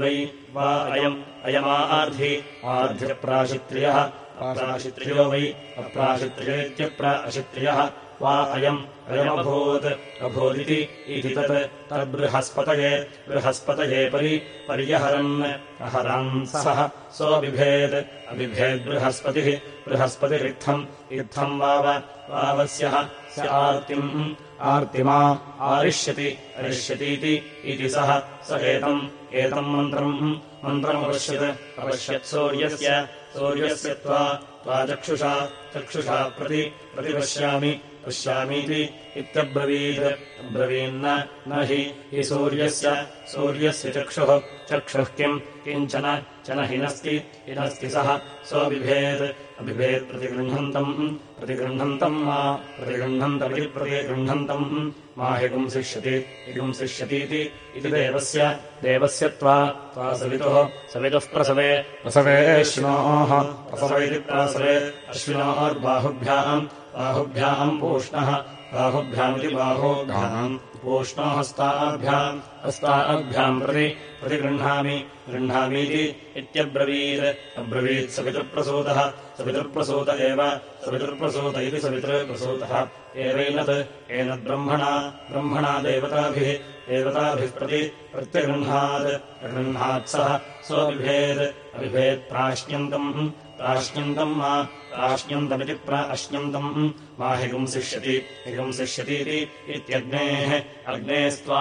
वै वा अयम् अयमा आर्धि। आर्ध्यप्राशित्र्यः प्राशित्र्यो वै अप्राशित्र्येत्यप्राशित्र्यः वा अयम् अयमभूत्। अभूदिति इति तत्। तद्बृहस्पतये। बृहस्पतये परि पर्यहरन्। अहरन् सः सोऽबिभेत् अबिभेद्बृहस्पतिः बृहस्पतिरित्थम्। इत्थम् वाव। वावस्यः। स आर्तिम्। आर्तिमा। आरिष्यति। अरिष्यतीति इति सः। स एतम्। एतम् मन्त्रम्। मन्त्रमपश्यत् अपश्यत् सूर्यस्य। सूर्यस्य त्वा। त्वा चक्षुषा। चक्षुषा प्रति। प्रतिपश्यामि पश्यामीति इत्यब्रवीत् अब्रवीन्न न हि हि सूर्यस्य सूर्यस्य चक्षुः। चक्षुः किम्? किञ्चन च न हिनस्ति हिनस्ति सः। सोऽबिभेत् अबिभेत् प्रतिगृह्णन्तम् प्रतिगृह्णन्तम् मा प्रतिगृह्णन्तमिति प्रतिगृह्णन्तम् मा हिगुंसिष्यति हिगुंसिष्यतीति इति देवस्य देवस्य त्वा त्वा सवितुः। सवितुः प्रसवे प्रसवे श्नोः। प्रसव इति प्रासवे अश्विनोर्बाहुभ्याम् बाहुभ्याम् पूष्णः। बाहुभ्यामिति बाहोभ्याम् पूष्णो हस्ताभ्याम् हस्ताभ्याम् प्रति प्रतिगृह्णामि। गृह्णामीति इत्यब्रवीत्। अब्रवीत् सवितृप्रसूतः सवितृप्रसूत एव। सवितृप्रसूत इति सवितृप्रसूतः एवैनत्। एनद्ब्रह्मणा ब्रह्मणा। देवताभिः। देवताभिः प्रति प्रत्यगृह्णात्। अगृह्णात् सः। सोऽबिभेत् अबिभेत् प्राश्न्यन्तम् प्राश्न्यन्तम् मा प्राश्न्यन्तमिति प्र अश्न्यन्तम् मा हिगुंसिष्यति हिगुंसिष्यतीति इत्यग्नेः अग्नेस्त्वा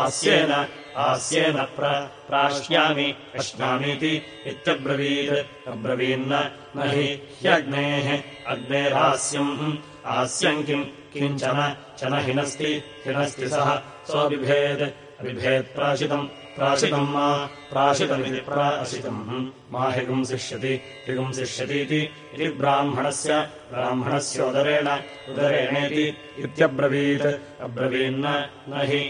आस्येन आस्येन प्र प्राश्यामि अश्नामीति इत्यब्रवीत्। अब्रवीन्न न हि ह्यग्नेः अग्नेरास्यम्। आस्यम् किम् किञ्चन च न हिनस्ति हिनस्ति सः सोऽबिभेत् अबिभेत्प्राशितम् प्राशितम् मा प्राशितमिति प्राशितम्। मा हिगुंसिष्यति हिगुंसिष्यतीति इति ब्राह्मणस्य ब्राह्मणस्योदरेण उदरेणेति इत्यब्रवीत्। अब्रवीन्न न हि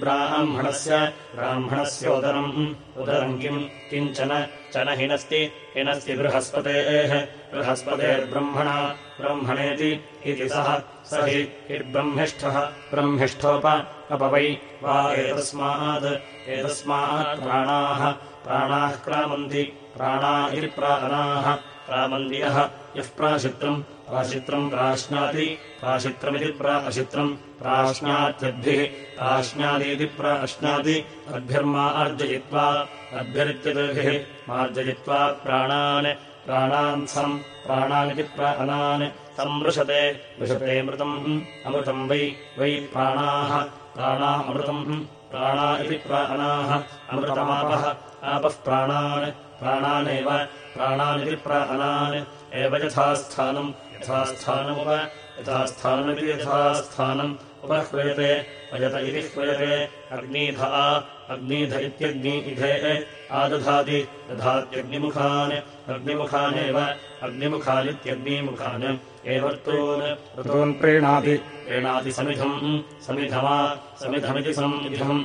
ब्राह्मणस्य ब्राह्मणस्योदरम्। उदरम् किम् किञ्चन च न हिनस्ति हिनस्ति बृहस्पतेः। बृहस्पतेर्ब्रह्मणा ब्रह्मणेति इति सः। स हि हिर्ब्रह्मिष्ठः ब्रह्मिष्ठोप अपवै। वा एतस्मात्। एतस्मात् प्राणाः। प्राणाः क्रामन्ति। प्राणा इति प्राणाः। क्रामन्त्यः यः प्राशित्रम् प्राशित्रम् प्राश्नाति। प्राशित्रमिति प्राशित्रम् प्राश्नात्यद्भिः प्राश्नादीति प्राश्नाति। अद्भिर्मा अर्जयित्वा अद्भिरित्यद्भिः मार्जयित्वा प्राणान् प्राणान् सम् प्राणानिति प्राणान् संवृषते। वृषते मृतम् अमृतम् वै वै प्राणाः प्राणा अमृतम् प्राणा इति प्राणाः अमृतमापः आपः प्राणान् प्राणानेव प्राणानिति प्राणान् एव यथास्थानम् यथास्थानमुप यथास्थानमिति यथास्थानम् उपह्रियते वयत इति ह्वयते अग्नीध आ अग्नीध इत्यग्नि इधे आदधाति दधात्यग्निमुखान्। अग्निमुखानेव अग्निमुखानित्यग्निमुखान्। एवर्तून् ऋतून् प्रीणाति प्रीणाति समिधम् समिधमा समिधमिति समिधम्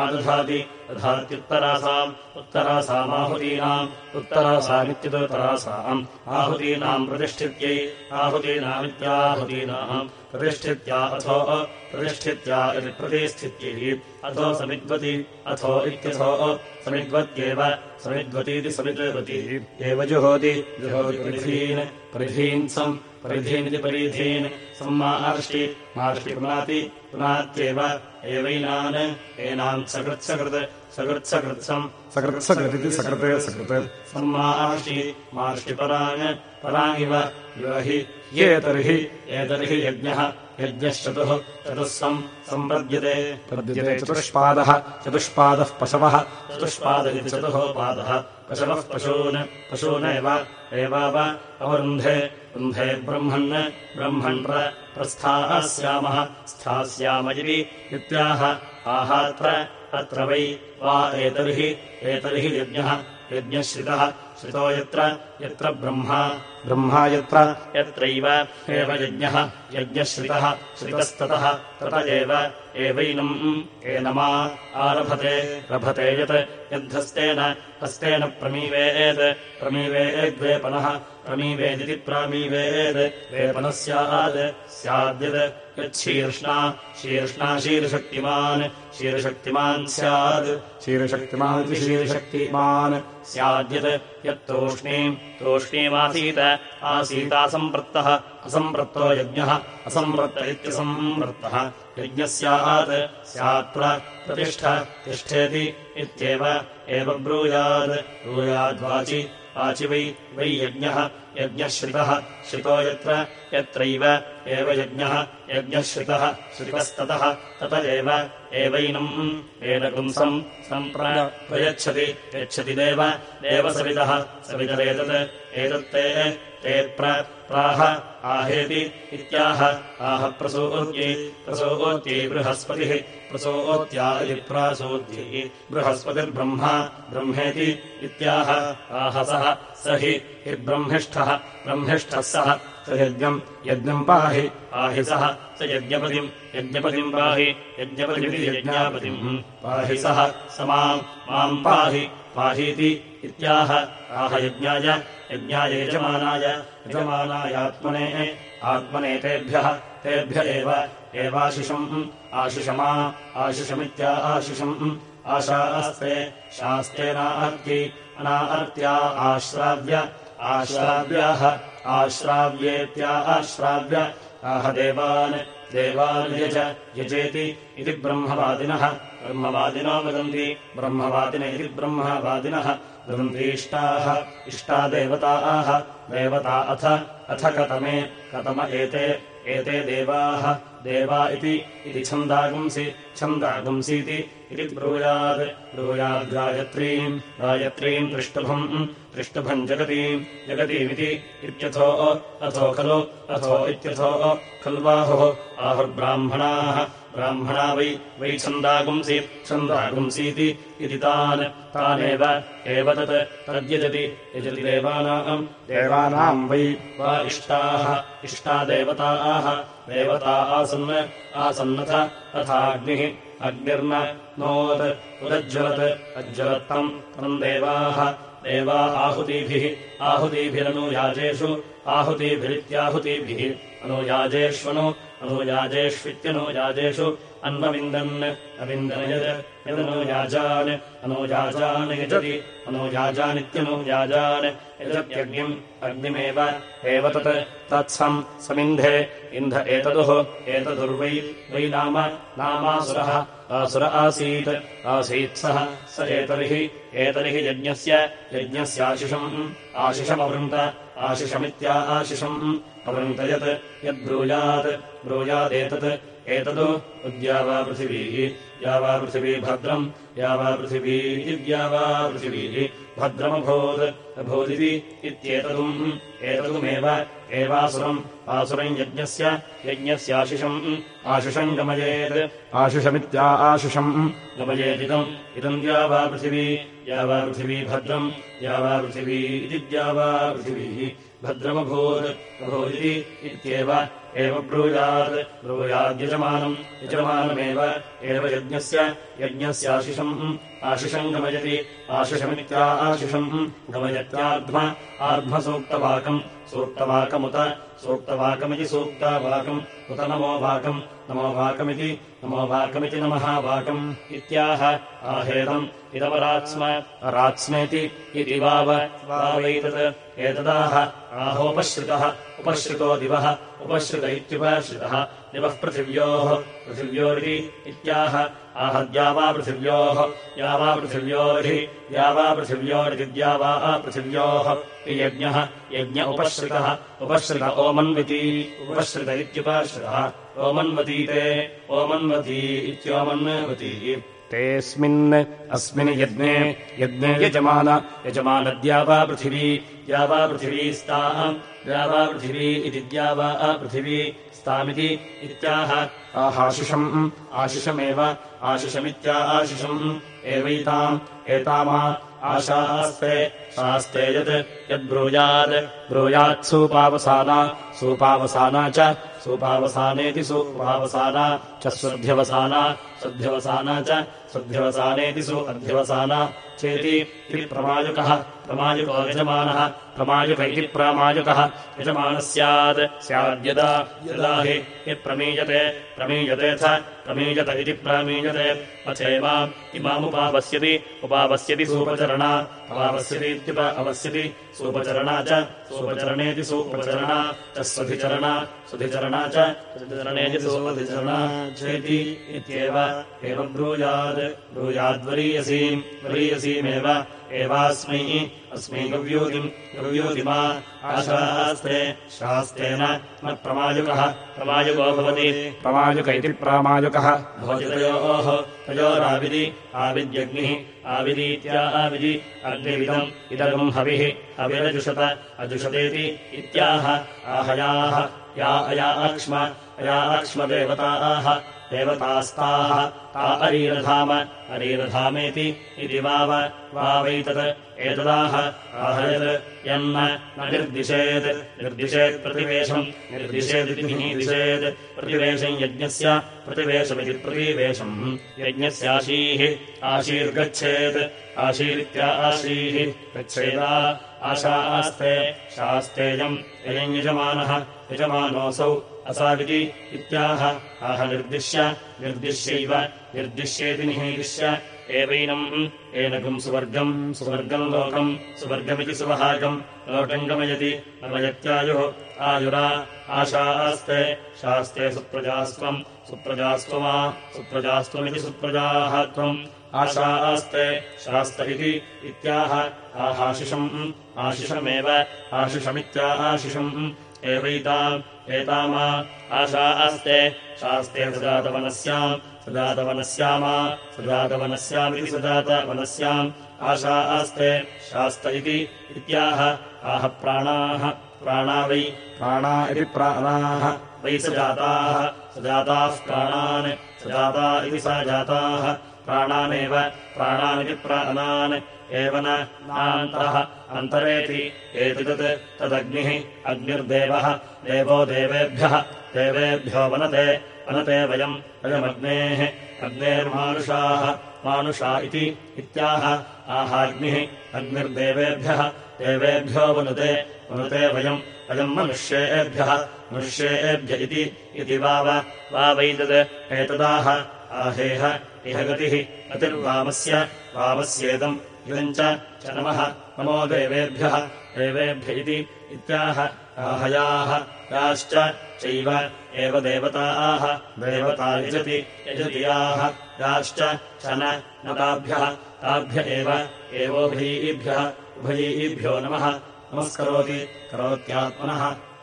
आदधाति दधात्युत्तरासाम् उत्तरासामाहुतीनाम् उत्तरासामित्युत्तरासाम् आहुतीनाम् प्रतिष्ठित्यै आहुतीनामित्याहुतीनाम्। प्रतिष्ठित्या अथो प्रतिष्ठित्या इति प्रतिष्ठित्यैः अथो समिद्वति अथो इत्यथो समिद्वत्येव समिद्वतीति समिद्वती। एव जुहोति जुहोति परिधीन् परिधीन् सम् परिधीनिति परिधीन् सम्मार्ष्टि मार्ष्टि पुनाति पुनात्येव एवैनान् एनाम् सकृत्सकृत् सकृत्सकृत्सम् सकृत्सकृतिति सकृते सकृत् पराङ्गिव इव हि ये तर्हि एतर्हि यज्ञः यज्ञश्चतुः चतुः सम् सम्पद्यते। पद्यते चतुष्पादः चतुष्पादः पशवः चतुष्पाद इति चतुः पादः पशवः पशून् पशूनेव अवरुन्धे रुन्धे ब्रह्मन् ब्रह्मन् प्रस्थास्यामः स्थास्याम इति इत्याह आहात्र अत्र वै वा एतर्हि एतर्हि यज्ञः यज्ञश्रितः श्रितो यत्र यत्र ब्रह्मा ब्रह्मा यत्र यत्रैव एव यज्ञः यज्ञश्रितः श्रितस्ततः तत एव एवैनम् एनमा आरभते रभते यत् यद्धस्तेन हस्तेन प्रमीवेत् प्रमीवेद्वेपनः प्रमीवेदिति प्रामीवेद् वेपनः स्यात् स्याद्यत् यच्छीर्ष्णा शीर्ष्णा शीर्षक्तिमान् शीर्षक्तिमान् स्यात् क्षीरशक्तिमानिति क्षीरशक्तिमान् स्याद्यत् यत्तूष्णीम् तूष्णीमासीत आसीतासम्पृत्तः असम्पृक्तो यज्ञः असम्पृत्त इत्यसम्पृत्तः यज्ञः स्यात् स्यात् प्रतिष्ठ तिष्ठेति इत्येव एव ब्रूयात् ब्रूयाद्वाचि वाचि वै वै यज्ञः यज्ञश्रितः श्रितो। यत्र यत्रैव एव यज्ञः यज्ञश्रितः श्रितस्ततः तत एव एवैनम्। येन पुंसम् सम्प्रयच्छति यच्छति देव देवसवितः सवितरेतत् एतत्ते ते प्राह आहेति इत्याह। आह प्रसूत्यै प्रसूत्यै बृहस्पतिः। प्रसूत्या इति प्रासूत्यै बृहस्पतिर्ब्रह्मा ब्रह्मेति इत्याह। आह सः स हि हि ब्रह्मिष्ठः ब्रह्मिष्ठः सः स यज्ञम् यज्ञम् पाहि। पाहि सः स यज्ञपतिम् यज्ञपतिम् पाहि। यज्ञपतिमिति यज्ञापतिम् पाहि सः। स माम् माम् पाहि। पाहीति इत्याह। आह यज्ञाय यज्ञाय यजमानाय यजमानायात्मने आत्मने तेभ्यः तेभ्य एव एवाशिषम् आशिषमा आशिषमित्या आशिषम् आशास्ते शास्तेनार्त्यै अनार्त्या आश्राव्य आश्राव्याः आश्राव्येत्या आश्राव्य आह देवान् देवान् यज यजेति इति ब्रह्मवादिनः ब्रह्मवादिनो वदन्ति ब्रह्मवादिन इति ब्रह्मवादिनः वदन्तीष्टाः इष्टा देवताः देवता अथ अथ कतमे कतम एते एते देवाः देवा इति छन्दागुंसि छन्दागुंसीति इति ब्रूयात् ब्रूयाद्गायत्रीम् गायत्रीम् दृष्टुभम् दृष्टुभम् जगतीम् जगतीमिति इत्यथो अथो खलु अथो इत्यथो खल्वाहुः आहुर्ब्राह्मणाः ब्राह्मणा वै वै छन्दागुंसि छन्दागुंसीति इति तान् तानेव एव तत् तद्यजति यजति देवानाम् देवानाम् वै वा इष्टाः इष्टा देवताः देवता आसन् आसन्नथ तथाग्निः अग्निर्न नोत् उदज्ज्वलत् अज्ज्वलत्तम् तम् देवाः देवा आहुतिभिः आहुतिभिरनुयाजेषु आहुतिभिरित्याहुतिभिः अनुयाजेष्वनु अनुयाजेष्वित्यनुयाजेषु अन्वविन्दन् अविन्दनयज यदनुयाजान् अनुयाजान् यजति। अनुयाजानित्यनुयाजान् यजत्यग्निम् अग्निमेव। एव तत् तत्सम् समिन्धे। इन्ध एतदुः एतदुर्वै वै नाम नामासुरः। आसुर आसीत्। आसीत् सः स एतर्हि एतर्हि यज्ञस्य यज्ञस्याशिषम्। आशिषमवृन्त आशिषमित्या आशिषम्। अवृन्तयत् यद्ब्रूयात् ब्रूयादेतत् एतदु उद्या वा पृथिवीः या वा पृथिवी भद्रम् या वा पृथिवी इद्या वा पृथिवीः भद्रमभूत्। अभूदिति इत्येतदुम् एतदुमेव एवासुरम् आसुरम् यज्ञस्य यज्ञस्याशिषम् आशिषम् गमयेत्। आशिषमित्या आशिषम्। गमयेदिदम् इदम् द्या वा पृथिवी या वा पृथिवी भद्रम् या वा पृथिवी इति द्या वा पृथिवीः भद्रमभूत् अभूदिति इत्येव एव ब्रूयात् ब्रूयाद्यजमानम् यजमानमेव एव यज्ञस्य यज्ञस्याशिषम् आशिषम् गमयति आशिषमित्या आशिषम् गमयत्याध्म आध्मसूक्तवाकम् सूक्तवाकमुत सूक्तवाकमिति सूक्तावाकम् उत नमो वाकम् नमो वाकमिति नमो वाकमिति नमः वाकम् इत्याह आहेदम् इदमरात्स्म इति वाव वावैतत् एतदाह। आहोपश्रितः। उपश्रितो दिवः। उपश्रित इत्युपश्रितः। दिवः पृथिव्योः। पृथिव्योरिति इत्याह। आहद्या वा पृथिव्योः। या वा पृथिव्योरिति। या वा पृथिव्योरिति द्या वा पृथिव्योः यज्ञः। यज्ञ उपश्रितः। उपश्रित ओमन्विती। उपश्रित इत्युपश्रितः। ओमन्वतीते। ओमन्वती इत्योमन्वती। तेऽस्मिन्। अस्मिन् यज्ञे। यज्ञे यजमान। यजमानद्या वा पृथिवी या वा पृथिवी पृथिवी इति द्या वा पृथिवी स्तामिति इत्याह। आहाशिषम् आशिषमेव आशिषमित्या आशिषम्। एवैताम् एतामा आशास्ते शास्ते यत् यद्ब्रूयात् ब्रूयात्सूपावसाना सूपावसाना च सूपावसानेति सूपावसाना च स्वध्यवसाना स्वध्यवसाना च स्वध्यवसानेति सु अध्यवसाना चेति इति प्रमायुकः, प्रमायुको यजमानः प्रमायुक इति प्रामायुकः। यजमानः स्यात् स्याद्यदा, यदा हि यत्प्रमीयते प्रमीयतेऽथ प्रमीयत इति प्रामीयते। अथेवाम् इमामुपावस्यति, उपावस्यति सूपचरणा। अपावस्यतीत्युप अवस्यति, सूपचरणा च सूपचरणेति सूपचरणा च स्वधिचरणा सुधिचरणा च सुधिचरणेति सुधिचरणा चेति इत्येव एवम् ब्रूयात् ब्रूयाद्वरीयसीम् वरीयसीमेव एवास्मै अस्मै गव्यूतिम् गव्यूतिमा आशास्ते शास्तेन न प्रमायुकः प्रमायुको भवति। प्रमायुक इति प्रामायुकः। भोजितयोः तयोराविदि आविद्यग्निः आविदीत्या आविदि अग्निविदम् इदगम् हविः हविरजुषत अजुषतेति इत्याह आहयाः या अया अक्ष्म अया अक्ष्मदेवताः देवतास्ताः। ता अरीरधाम अरीरधामेति इति वाव। वावैतत्। एतदाह। आहयत् यन्न। न निर्दिशेत्। निर्दिशेत् प्रतिवेशम्। निर्दिशेदिति निर्दिशेत् प्रतिवेशम् यज्ञस्य। प्रतिवेशमिति प्रतिवेशम्। यज्ञस्याशीः आशीर्गच्छेत्। आशीरित्या आशीः। गच्छेदा। आशा आस्ते। शास्तेयम्। अयम् यजमानः यजमानोऽसौ असाविति इत्याह। आह निर्दिश्य। निर्दिश्यैव। निर्दिश्येति निहीदिश्य। एवैनम्। एनकम् सुवर्गम्। सुवर्गम् लोकम्। सुवर्गमिति सुवहागम्। लोकम् गमयति गमयत्यायुः आयुरा। आशा आस्ते शास्ते सुप्रजास्त्वम्। सुप्रजास्त्वमा। सुप्रजास्त्वमिति सुप्रजाः त्वम्। आशा आस्ते शास्त इति इत्याह। आहाशिषम्। आशिषमेव। आशिषमित्या आशिषम् एवैताम् एतामा आशा आस्ते शास्ते सुजातवनस्याम् सुजातवनस्यामा सुजातवनस्यामिति सुजातवनस्याम् आशा आस्ते शास्त इति इत्याह आह प्राणाः प्राणा वै प्राणा इति प्राणाः वै सजाताः सजाताः प्राणान् सजाता इति सा जाताः। प्राणानेव प्राणानिति प्राणान् एव नान्तः अन्तरेति एतत् तदग्निः अग्निर्देवः। देवो देवेभ्यः। देवेभ्यो वनते। वनते वयम् वयमग्नेः। अग्नेर्मानुषाः। मानुषा इति इत्याह। आहाग्निः अग्निर्देवेभ्यः। देवेभ्यो वनुते। वनुते वयम् अयम् मनुष्येभ्यः। मनुष्येभ्य इति वाव वावैतत् एतदाह। आहेह इह गतिः गतिर्वामस्य वामस्येदम् इदम् च नमः नमो देवेभ्यः देवेभ्य इति इत्याह आहयाः याश्च चैव एव देवताः देवता यजति यजति याः याश्च च न ताभ्यः ताभ्य एव एवोभयीभ्यः उभयीभ्यो नमः। नमस्करोति करोत्यात्मनः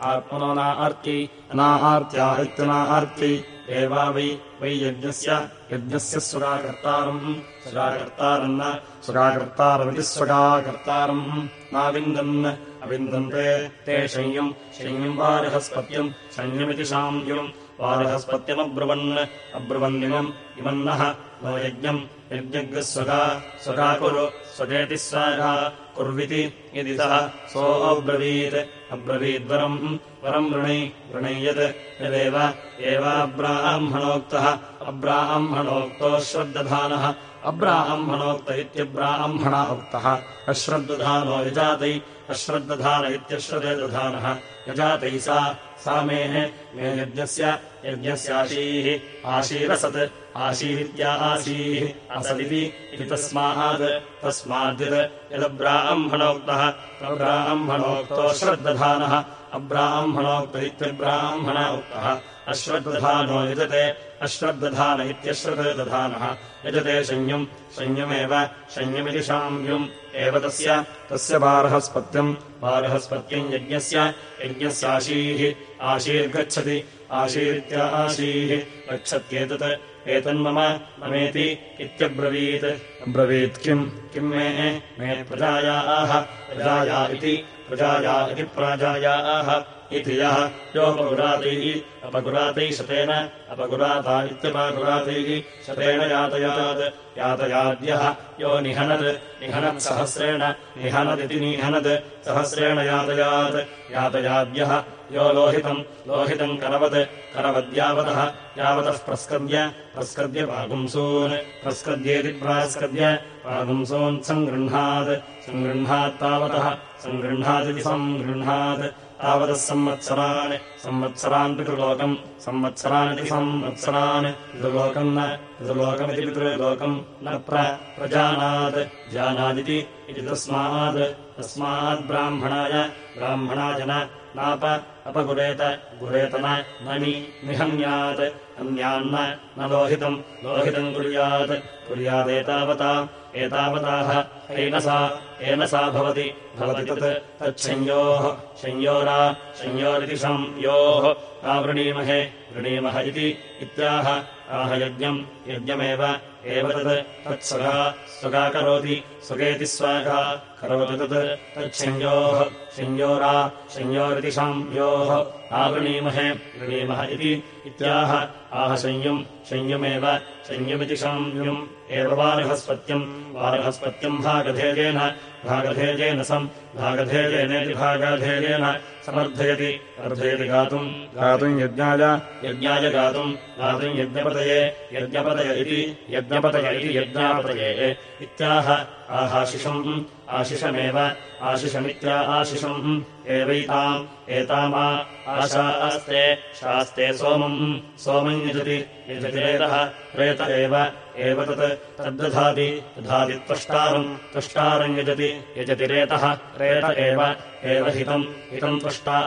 आत्मनो नार्ति नार्त्या इत्यनार्ति एवा वै वै यज्ञस्य यज्ञस्य सुराकर्तारम्। सुराकर्तारन्न सुराकर्तारमिति सुराकर्तारम्। नाविन्दन् अविन्दन्ते ते शय्यम् शय्यम् वारहस्पत्यम् शय्यमिति शाम्यम्। वारहस्पत्यमब्रुवन् अब्रुवन्निमम् इमन्नः नो यज्ञम् यज्ञः स्वगा स्वगा कुरु स्वजेति स्वाहा कुर्विति यदि सः सोऽब्रवीत् अब्रवीद्वरम् वरम् वृणै वृणै यत् अब्राह्मणोक्तो श्रद्दधानः अब्राह्मणोक्त इत्यब्राह्मण उक्तः। अश्रद्दधानो यजातै अश्रद्दधान इत्यश्रदे दधानः। यजातै सा सा मेः यज्ञस्य यज्ञस्याशीः। आशीरसत्। आशीरित्या आशीः। असदिति इति तस्मात्। तस्माद्यत् यदब्राह्मणोक्तः। ब्राह्मणोक्तो श्रद्दधानः अब्राह्मणोक्त इत्यब्राह्मण उक्तः अश्रद्दधानो यजते अश्रद्दधान इत्यश्रद्दधानः यजते संयम् संयमेव संयमिति शाम्यम्। एव तस्य तस्य बारहस्पत्यम् बारहस्पत्यम् यज्ञस्य यज्ञस्याशीः। आशीर्गच्छति आशीरित्या आशीः। गच्छत्येतत् एतन्मम ममेति इत्यब्रवीत्। अब्रवीत् किम्? किम् मे? मे प्रजायाः। प्रजाया इति प्रजाया इति प्राजायाः इति यः। योपगुरातैः अपगुरातैः शतेन, अपगुराता इत्यपगुरातैः शतेन यातयात्। यातयाद्यः यो निहनत् निहनत्सहस्रेण निहनदिति निहनत्, सहस्रेण यातयात्। यातयाद्यः यो लोहितम् लोहितम् करवत्, करवद्यावतः, यावतः प्रस्कद्य प्रस्कद्य पागुंसून् प्रस्कद्येति प्रास्कद्य पागुंसून् सङ्गृह्णात् सङ्गृह्णात्तावतः सङ्गृह्णादिति सङ्गृह्णात् तावतः संवत्सरान्। संवत्सरान् पितृलोकम्। संवत्सरानिति संवत्सरान्। पितृलोकम् न। पितृलोकमिति पितृलोकम् न प्रजानात्। जानादिति इति तस्मात्। तस्माद्ब्राह्मणाय ब्राह्मणाय न नाप अपगुरेत गुरेत न निहन्यात् अन्यान्न न लोहितम् लोहितम् कुर्यात्। कुर्यादेतावता एतावताः। येन सा येन सा भवति। भवति तत् तच्छंयोः संयोरा संयोरिति संयोः आवृणीमहे वृणीमः इति इत्याह। आह यज्ञम् यज्ञमेव एव तत् तत्स्वगा स्वगा करोति। स्वगेति स्वागा करोति तत् तच्छंयोः संयोरा संयोरिति संयोः आवृणीमहे वृणीमः इति इत्याह आह संयम् संयमेव संयमिति संयम् एव वारहस्पत्यम् वारहस्पत्यम् भागधेयेन भागधेयेन सम् भागधेयेनेति भागधेयेन समर्थयति अर्थयति गातुम् गातुम् यज्ञाय। यज्ञाय गातुम् गातुम् यज्ञपतये यज्ञपतय इति यज्ञपतय इति यज्ञापतये इत्याह आहाशिषम् आशिषमेव आशिषमित्या आशिषम् एवैताम् एतामा आशा अस्ते शास्ते सोमम् सोमम् यजति यजति रेतः एव एव तत् तद्दधाति दधाति त्वष्टारम् त्वष्टारम् यजति यजति रेतः एव एव हितम् हितम् त्वष्टा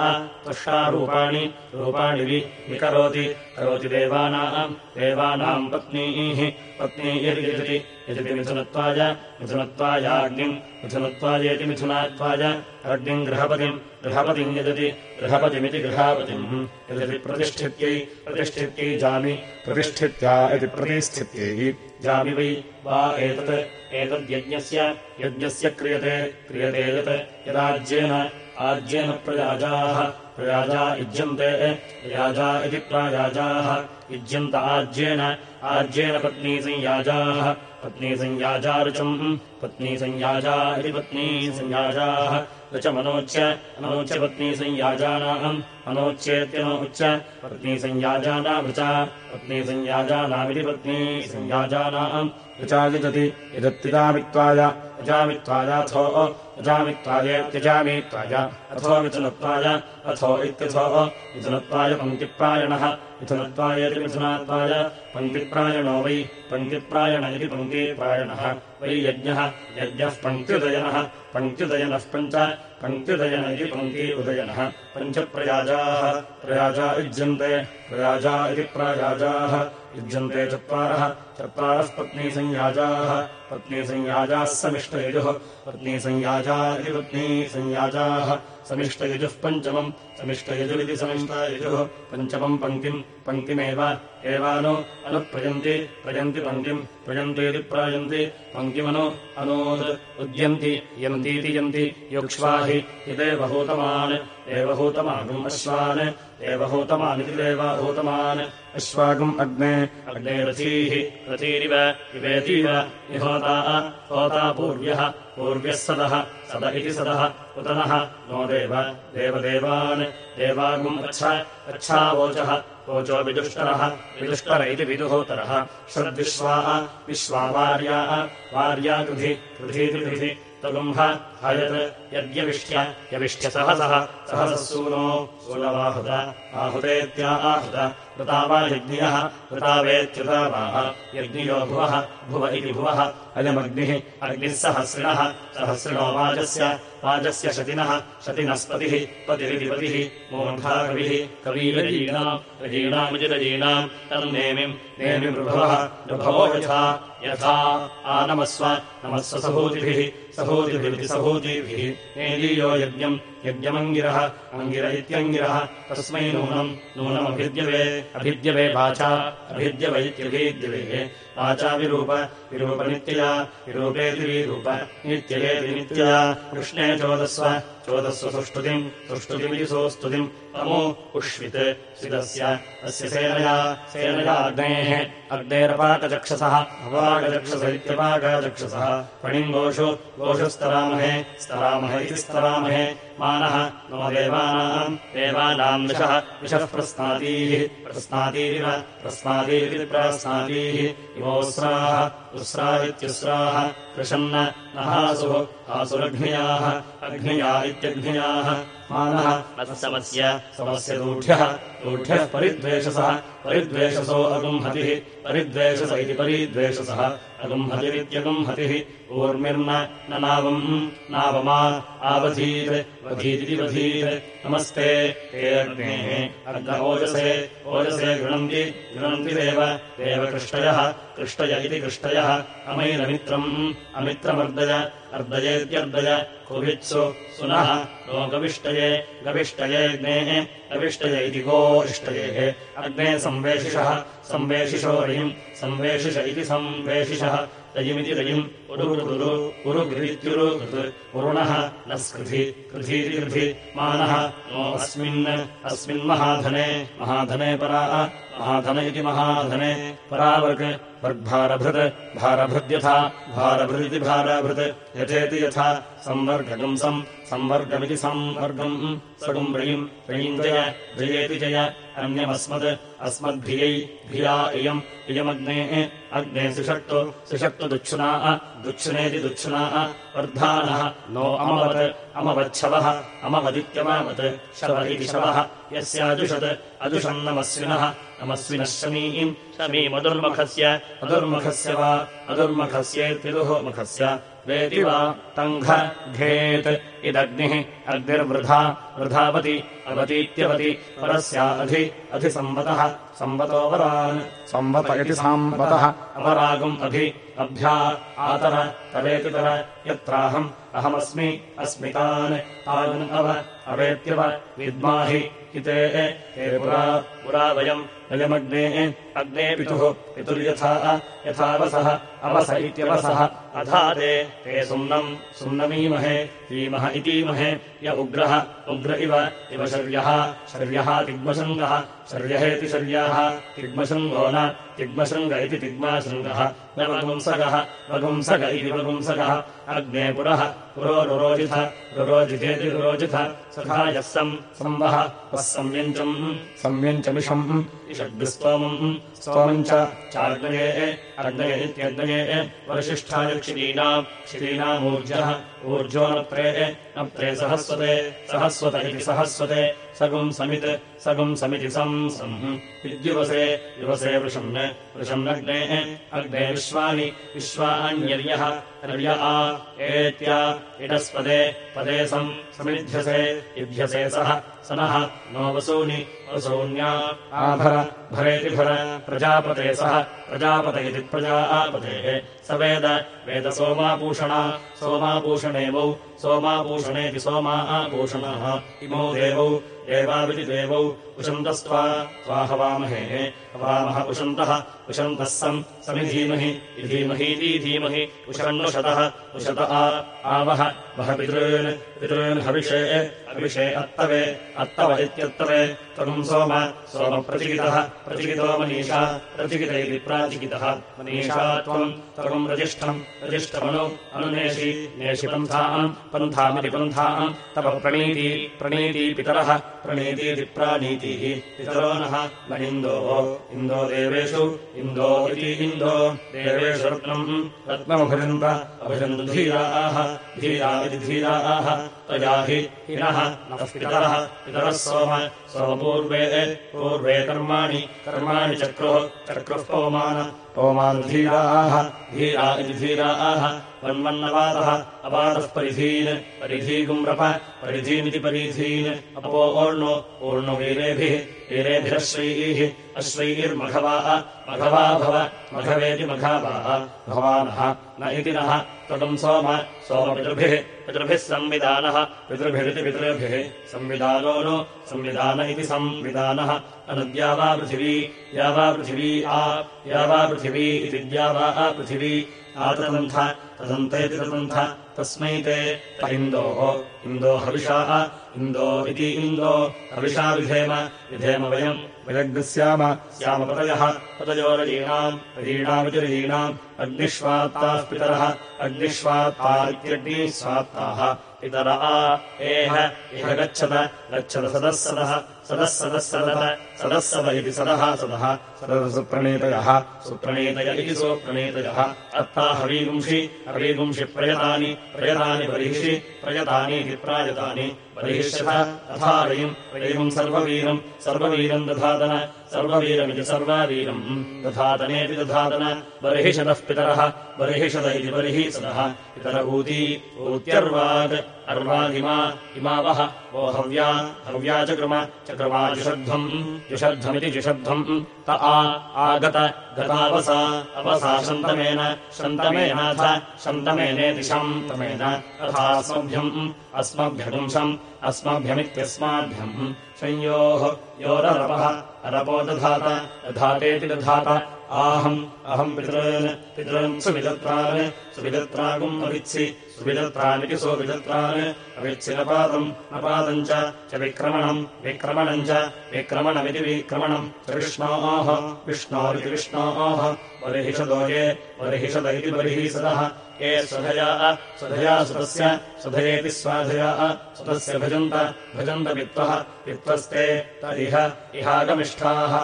त्वष्टारूपाणि रूपाणि वि विकरोति करोति देवानाम् देवानाम् पत्नीः पत्नी यदि यजति यजति मिथुनत्वाय मिथुनत्वायाग्निम् मिथुनत्वायेति मिथुनात्वाय अग्निम् गृहपतिम् गृहपतिम् यजति, गृहपतिमिति गृहापतिम्। यजति प्रतिष्ठित्यै प्रतिष्ठित्यै जामि, प्रतिष्ठित्या इति प्रतिष्ठित्यै। जामि वै वा एतत् एतद्यज्ञस्य यज्ञस्य क्रियते क्रियते यत् यदाज्येन, आज्येन प्रयाजाः, प्रयाजा युज्यन्ते, प्रयाजा इति प्रायाजाः, युज्यन्त आज्येन आज्येन पत्नीसंयाजाः पत्नीसंयाजा ऋचम् पत्नीसंयाजा इति पत्नीसंयाजाः ऋचमनोच्य अनोच्य पत्नीसंयाजानाम् अनोच्येत्यनोच्य पत्नीसंयाजानावृचा पत्नीसंयाजानामिति पत्नीसंयाजानाम् ऋचा यजति यजत्तिजामित्वाय यजामित्वायाथो यजामित्वायेत्यजामित्वाय अथो मिथुनत्वाय अथो इत्यथो मिथुनत्वाय पङ्क्तिप्रायणः मिथुनात्वाय पङ्क्तिप्रायणो वै पङ्क्तिप्रायण इति पङ्क्तिप्रायणः। वै यज्ञः यज्ञः पङ्क्त्युदयनः पङ्क्त्युदयनः पञ्च पङ्क्त्युदयन इति पङ्क्ति उदयनः पञ्चप्रयाजाः प्रयाजा युज्यन्ते प्रयाजा इति प्रायाजाः। युज्यन्ते चत्वारः चत्वारः पत्नीसंयाजाः। पत्नीसंयाजाः समिष्टयजुः पत्नीसंयाजा इति पत्नीसंयाजाः समिष्टयजुः पञ्चमम् समिष्टयजुरिति समिष्टयजुः। पञ्चमम् पङ्क्तिम् पङ्क्तिमेव एवानु अनुप्रयन्ति प्रयन्ति पङ्क्तिम् प्रयन्तीति प्रायन्ति पङ्क्तिमनु अनूद् उद्यन्ति यन्तीति यन्ति युक्ष्वाहि यदेवहूतमान् देवहूतमागम् अश्वान् देवहूतमानिति देवाहूतमान् अश्वागम् अग्ने अग्ने रथीः रथीरिव इवेतीव निहोता होता पूर्व्यः पूर्व्यः सदः सद इति सदः उतनः नो देव देवदेवान् देवागुम् अच्छ अच्छावोचः वोचो विदुष्टरः विदुष्टर इति विदुहोतरः षड्विश्वाः विश्वा वार्याः वार्या कृधि कृधीति कृधि तगुम्भ यद्यविष्ट्य यविष्ट्यसहसः सहसः सूनो सूनवाहुत आहुतेत्या आहुत। ऋता वा यज्ञियः ऋतावेत्युता वाः यज्ञियो भुवः भुव इति भुवः। अयमग्निः अग्निः सहस्रिणः। सहस्रिणो वाजस्य वाजस्य शतिनः। शतिनस्पतिः पतिरिति पतिः मूर्धा कविः कवीरजीणाम् रजीणाम् तन्नेमिम् नेमिमृभवः ऋभवो यथा यथा आनमस्व नमस्व सभूतिभिः सभूतिभिरिति सभूतिभिः। नेदीयो यज्ञम् यज्ञमङ्गिरः अङ्गिर इत्यङ्गिरः तस्मै नूनम् नूनमभिद्यवे अभिद्यवे वाचा अभिद्यव इत्यभिद्यवे। वाचा विरूप विरूपनित्यया विरूपेति विरूप नित्ययेति नित्यया कृष्णे चोदस्व चोदस्व सुष्टुतिम् सुष्टुतिमिति सोऽस्तुतिम्। तमो उष्वित् स्विदस्य अस्य सेनया सेनया अग्नेः। अग्नेरपाकचक्षसः अपाकचक्षस इत्यपाकचक्षसः। पणिङ्गोषु गोषुस्तरामहे स्तरामहे स्तरामहे। मानः मम देवानाम् देवानाम् विषः विषः प्रस्नातीः। प्रस्नातीरिव प्रस्नातीरिति प्रस्नातीः। इवोस्राः उस्रा इत्युस्राः कृशन्न नहासुः आसुरघ्नियाः अघ्निया इत्यघ्नियाः मानः वत्सवस्य समस्य दूढ्यः दूढ्यः परिद्वेषसः परिद्वेषसो अगुम्हतिः परिद्वेषस इति परिद्वेषसः अगुम्हतिरित्यगुम्हतिः ऊर्मिर्न न नावम् नावमा आवधीर् वधीरिति वधीर् नमस्ते हे अग्नेः अग्न ओजसे ओजसे गृणन्ति गृणन्ति देव देवकृष्टयः कृष्टय इति कृष्टयः। अमैरमित्रम् अमित्रमर्दय अर्दयेत्यर्दय कुभित्सु सुनः नो गविष्टये गविष्टयेऽग्नेः गविष्टय इति गोष्टयेः। अग्ने संवेशिषः संवेशिषो रयिम् संवेशिष इति संवेशिषः उरुगृत्युरुकृत् उरुणः न स्कृधि कृधीति कृधि। मानः नो अस्मिन् अस्मिन्महाधने महाधने परा महाधन इति महाधने परावर्क् वर्ग्भारभृत् भारभृद्यथा भारभृदिति भाराभृत् यथेति यथा संवर्गकम् सम् संवर्गमिति संवर्गम् सगुम् रयिम् रयिम् जय जयेति जय अन्यमस्मत् अस्मद्भियै भिया इयम् इयमग्नेः अग्ने सुषक्तु सुषक्तु दुच्छुनाः दुच्छुनेति दुच्छुनाः वर्धानः नो अमवत् अमवच्छवः अमवदित्यमावत् शव इति शवः यस्याजुषत् अजुषन्नमस्विनः शमीम् शमीमदुर्मुखस्य अदुर्मुखस्य वा अदुर्मुखस्येत्यदुः मुखस्य। वेति वा तङ्घ घेत् इदग्निः अग्निर्वृथा वृथावति अवतीत्यवति परस्या अधि अधिसम्वतः संवतोऽवरान् संवत इति संवतः अपरागम् अभि अभ्या आतर तरेतितर यत्राहम्। अहमस्मि अस्मितान्। तान् अव अवेत्यव विद्माहि इते पुरा पुरा वयम्। वयमग्नेः अग्ने पितुः पितुर्यथा यथावसः अवस इत्यवसः। अधाते ते सुम्नम् सुम्नमीमहे ईमः इतीमहे य उग्रः उग्र इव इव शर्यः। शर्यः तिग्मशृङ्गः शर्यहेति शर्याः। तिग्मशृङ्गो न तिग्मशृङ्ग इति तिग्माशृङ्गः। न वगुंसकः वगुंसक इति वगुंसकः। अग्ने पुरः पुरो रुरोजिथ रुरोजिथेति रुरोजिथ। सखा यः सम् संवः संयञ्चम् संयञ्चमिषम् षड्स्तोमम् स्तोमम् च चाग्नये अग्नये इत्यग्नये वरिशिष्ठाय क्षिरीणाम् क्षिरीणामूर्जः ऊर्जोनत्रे नत्रे सहस्वते सहस्वत इति सहस्वते सगुम् समित् सगुम् समिति सम् सम् विद्युवसे युवसे वृषन् वृषन्नग्नेः अग्ने विश्वानि विश्वान्यर्यः अर्य आ एत्या इडस्पदे पदे सम् समिध्यसे युध्यसे सः स नः वसूनि वसून्या। आभर भरेति भर प्रजापते सः प्रजापत इति प्रजापतेः स वेद वेद सोमापूषणा। सोमापूषणेवौ सोमापूषणेति सोमा आपूषणः। इमौ देवौ देवाविति देवौ उशन्तस्त्वा त्वा हवामहे हवामः उशन्तः उशन्तः सम् समिधीमहि धीमहि उषण्णुशतः उशत आ आवह वह पितॄन् पितॄन् हविषे हविषे अत्तवे अत्तव इत्यत्तवे त्वम् सोम सोमप्रचिकितः प्रतिकितो मनीषा प्रतिकित इति प्राचिकितः। मनीषा त्वम् त्वम् रजिष्ठम् रजिष्ठमनु अनुनेषि नेषि पन्थाम् पन्थामिति प्रणीति प्रणीति पितरः प्रणीतीति प्राणीतिः पितरो नः न इन्दो इन्दो देवेषु इन्दो इति इन्दो देवेषु रत्नम् रत्नमभजन्त अभजन्तु धीराः धीरा इति धीराः तया हि नः पितरः पितरः सोम सोमपूर्वे पूर्वे कर्माणि कर्माणि चक्रुः चक्रुः पौमान पौमान्धीराः धीरा इति धीराः वन्वन्नवादः अपादः परिधीन्। परिधीगुम्रप। परिधीनिति परिधीन्। अपो ओर्णो। ऊर्णवीरेभिः वीरेभिरश्रैः अश्रैर्मघवाः। मघवा भव मघवेति मघावाः। भवानः न इति नः त्वम् सोम सोमपितृभिः पितृभिः संविधानः। पितृभिरिति पितृभिः। संविधानो नु संविधान इति संविधानः। अनुद्या वा पृथिवी या वा पृथिवी आ या वा पृथिवी इति द्या वा पृथिवी। आततन्थ तदन्तेति तदन्थ तस्मै ते। त इन्दोः इन्दो हविषाः इन्दो इति इन्दो हविषा विधेम विधेम वयम् वयग्स्याम स्याम पतयः पतयोरजीणाम् रजीणामिति रजीणाम् अग्निष्वात्ताः पितरः अग्निष्वात्ता इत्यग्निस्वात्ताः पितर आ एह इह गच्छत गच्छत सदः सदः सदः सदः सदः सदः सद इति सदः सदः सदसुप्रणीतयः सुप्रणीतय इति सुप्रणीतयः। अत्ता हवीगुंषि प्रयतानि प्रयतानि बर्हिषि प्रयतानि इति प्रायतानि। बर्हिष्यथ तथा रयिम् रयिम् सर्ववीरम् सर्ववीरम् दधातन सर्ववीरमिति सर्वावीरम् दधातनेति दधातन बर्हिषदः पितरः बर्हिषद इति बर्हिसदः पितर ऊती ऊत्यर्वाग् अर्वागिमा इमावः वो। हव्या हव्या चक्रमा जुषध्वम्। जुषध्वमिति जुषध्वम्। त आ आगत गतावसा अवसा शन्तमेन शन्तमेनाथ शन्तमेनेति शन्तमेन तथास्मभ्यम् अस्मभ्यगुंशम् अस्मभ्यमित्यस्माभ्यम्। संयोः योररपः अरपो दधात दधातेति दधात। आहम् अहम् पितॄन् सुविदत्रान् सुविदत्रागुम् अवित्सि सुविदत्रानिति सुविदत्रान् अवित्सि नपादम् नपादम् च विक्रमणम् विक्रमणम् च विक्रमणमिति विक्रमणम् च विष्णोः विष्णोरिति विष्णोः बर्हिषदो ये बर्हिषद इति बर्हिसदः ये स्वधया स्वधया सुतस्य स्वधयेति स्वाधया सुतस्य भजन्त भजन्त वित्त्वः वित्त्वस्ते त इह इहागमिष्ठाः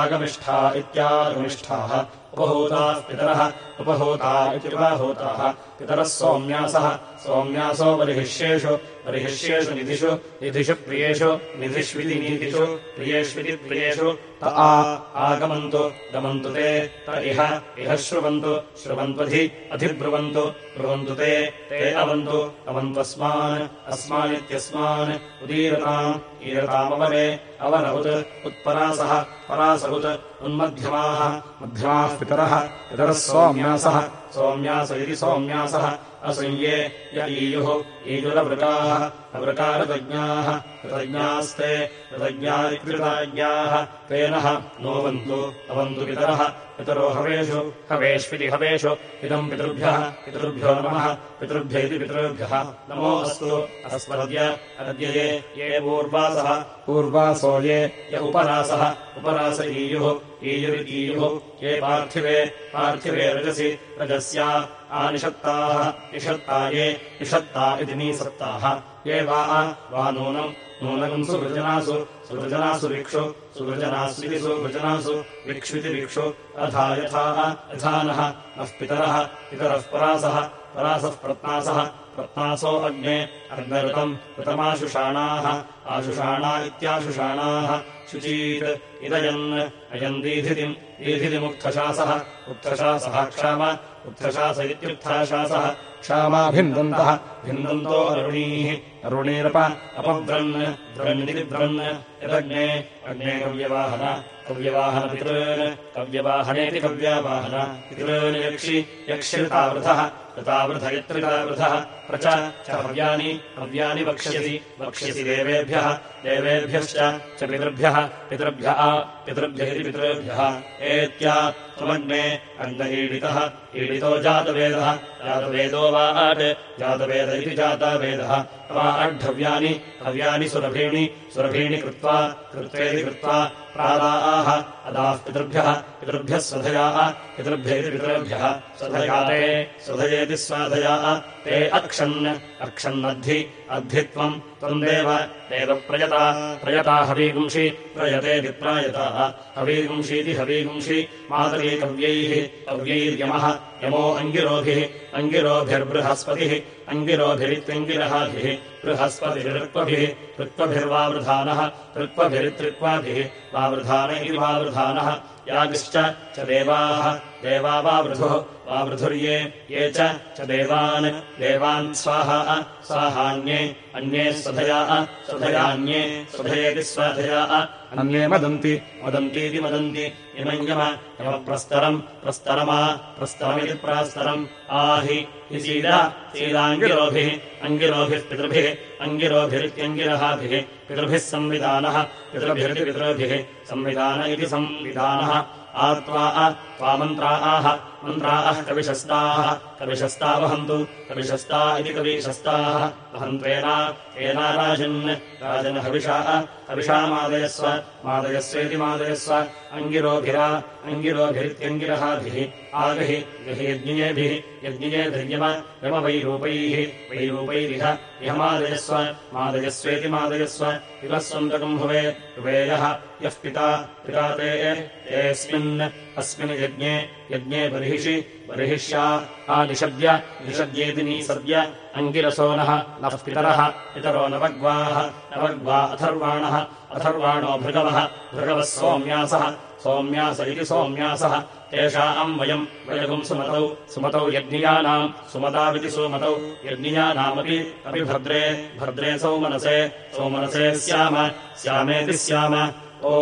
आगमिष्ठा इत्यागमिष्ठाः उपहूताः पितरः उपहूता इत्युपहूताः पितरः सोम्यासः सोम्यासो बर्हिष्येषु बर्हिष्येषु निधिषु निधिषु प्रियेषु निधिष्विति नीतिषु प्रियेष्विति प्रियेषु त आ आगमन्तु गमन्तु ते त इह इह श्रुवन्तु श्रुवन्त्वधि अधिब्रुवन्तु ब्रुवन्तु ते ते अवन्तु अवन्त्वस्मान् अस्मानित्यस्मान् उदीरताम् ईरतामवरे अवरवुत् उत्परासः परासवुत् उन्मध्यमाः मध्यमाः पितरः पितरः सोम्यासः सोम्यास इति सोम्यासः असंये य ईयुः ईयुरवृताः अवृता ऋतज्ञाः ऋतज्ञास्ते ऋतज्ञादिकृताज्ञाः तेनः नोवन्तु अवन्तु पितरः, पितरो हवेषु, हवेष्विति हवेषु इदम् पितृभ्यः, पितृभ्यो नमः, पितृभ्य इति पितृभ्यः। नमो अस्तु, अस्मद्य अद्य ये ये पूर्वासः, पूर्वासो ये, य उपरासः, उपरास ईयुः, ईयुरितीयुः, ये पार्थिवे पार्थिवे रजसि, रजस्या, आनिषत्ताः, निषत्ता ये, निषत्ता इति निसत्ताः ये वा वा नूनम् नूनकम् सुवृजनासु सुवृजनासु विक्षु सुवृजनास्विति सुवृजनासु विक्ष्विति विक्षु। अथा यथा यथा नः। नः पितरः। पितरः परासः। परासः प्रत्नासः। रत्नासो अग्ने। अर्धऋतम् ऋतमाशुषाणाः। आशुषाणा इत्याशुषाणाः। शुचीत्। इदयन्। दीधितिमुक्थशासः उत्थशासः क्षाम उत्थशास इत्युत्थाशासः क्षामाभिन्दन्तः। भिन्दन्तो अरुणीः। अरुणीरप द्रन्निति द्रन् यदग्ने। अग्ने कव्यवाहन। कव्यवाहनपितॄन् कव्यवाहनेति कव्यावाहन। पितॄन् यक्षि। यक्षितावृथः ऋतावृथ यत्रितावृथः प्रच च। हव्यानि। हव्यानि वक्ष्यसि। वक्ष्यसि देवेभ्यः। देवेभ्यश्च। च पितृभ्यः। पितृभ्यः पितृभ्य इति पितृभ्यः। एत्या अग्न ईडितः ईडितो जातवेदः जातवेदो वा अट् जातवेद इति जातवेदः। वा अड्ढव्यानि। हव्यानि सुरभीणि। सुरभीणि कृत्वा कृत्वेति कृत्वा प्रादाः। अदाः पितृभ्यः। पितृभ्यः स्वधयाः। पितृभ्येति पितृभ्यः। स्वधयाते स्वधयेति स्वाधयाः। ते अक्षन्। अक्षन्नद्धि अद्धि। त्वम् त्वम् देव। देव प्रयता हवीगुंषि। प्रयतेति प्रायताः। हवीगुंषीति हवीगुंषि। मातरी कव्यैः। कव्यैर्यमः यमो अङ्गिरोभिः अङ्गिरोभिर्बृहस्पतिः अङ्गिरोभिरित्यङ्गिरहाभिः ऋक्वभिरित्रिक्वाभिः वावृधान इति वावृधानः यागिश्च च देवाः देवा वावृधुः वावृधुर्ये ये च देवान्। देवान् स्वाहा स्वाहान्ये अन्ये स्वधया स्वधयान्ये स्वधयेति स्वाधयाः। मदन्तीति मदन्ति इमम् यम यमप्रस्तरम् प्रस्तरमा प्रस्तरमिति प्रास्तरम्। आहि सीदा सीदाङ्गिरोभिः अङ्गिरोभिः पितृभिः अङ्गिरोभिरित्यङ्गिरहाभिः पितृभिः संविधानः पितृभिरिति पितृभिः संविधान इति संविधानः। आत्वा त्वा मन्त्राः मन्त्राः कविशस्ताः। कविशस्ता वहन्तु कविशस्ता इति कविशस्ताः। वहन्त्वेना तेना राजन्। राजन् हविषाः। मादयस्वेति मादयस्व। अङ्गिरोभिरा अङ्गिरोभिरित्यङ्गिरहाभिः। आगहि गहि यज्ञेभिः यज्ञेभिर्यम यमवैरूपैः। वैरूपैरिह। इह मादयस्व मादयस्वेति मादयस्व। इव स्वन्तकम् भुवे भुवेयः यः पिता पिता ते तेऽस्मिन् अस्मिन् यज्ञे यज्ञे बर्हिषि, बर्हिष्या आनिषद्य निषद्येति निसद्य, अङ्गिरसो नः नः पितरः, पितरो नवग्वाः, नवग्वा अथर्वाणः, अथर्वाणो भृगवः भृगवः सोम्यासः, सोम्यास इति सोम्यासः तेषाम् वयम् वयगुम् सुमतौ सुमतौ यज्ञियानाम्, सुमताविति सुमतौ, यज्ञियानामपि अपि भद्रे भद्रे सौमनसे सौमनसे स्याम स्यामेति स्याम ओ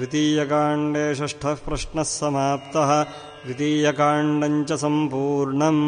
द्वितीयकाण्डे षष्ठः प्रश्नः समाप्तः द्वितीयकाण्डम् च सम्पूर्णम्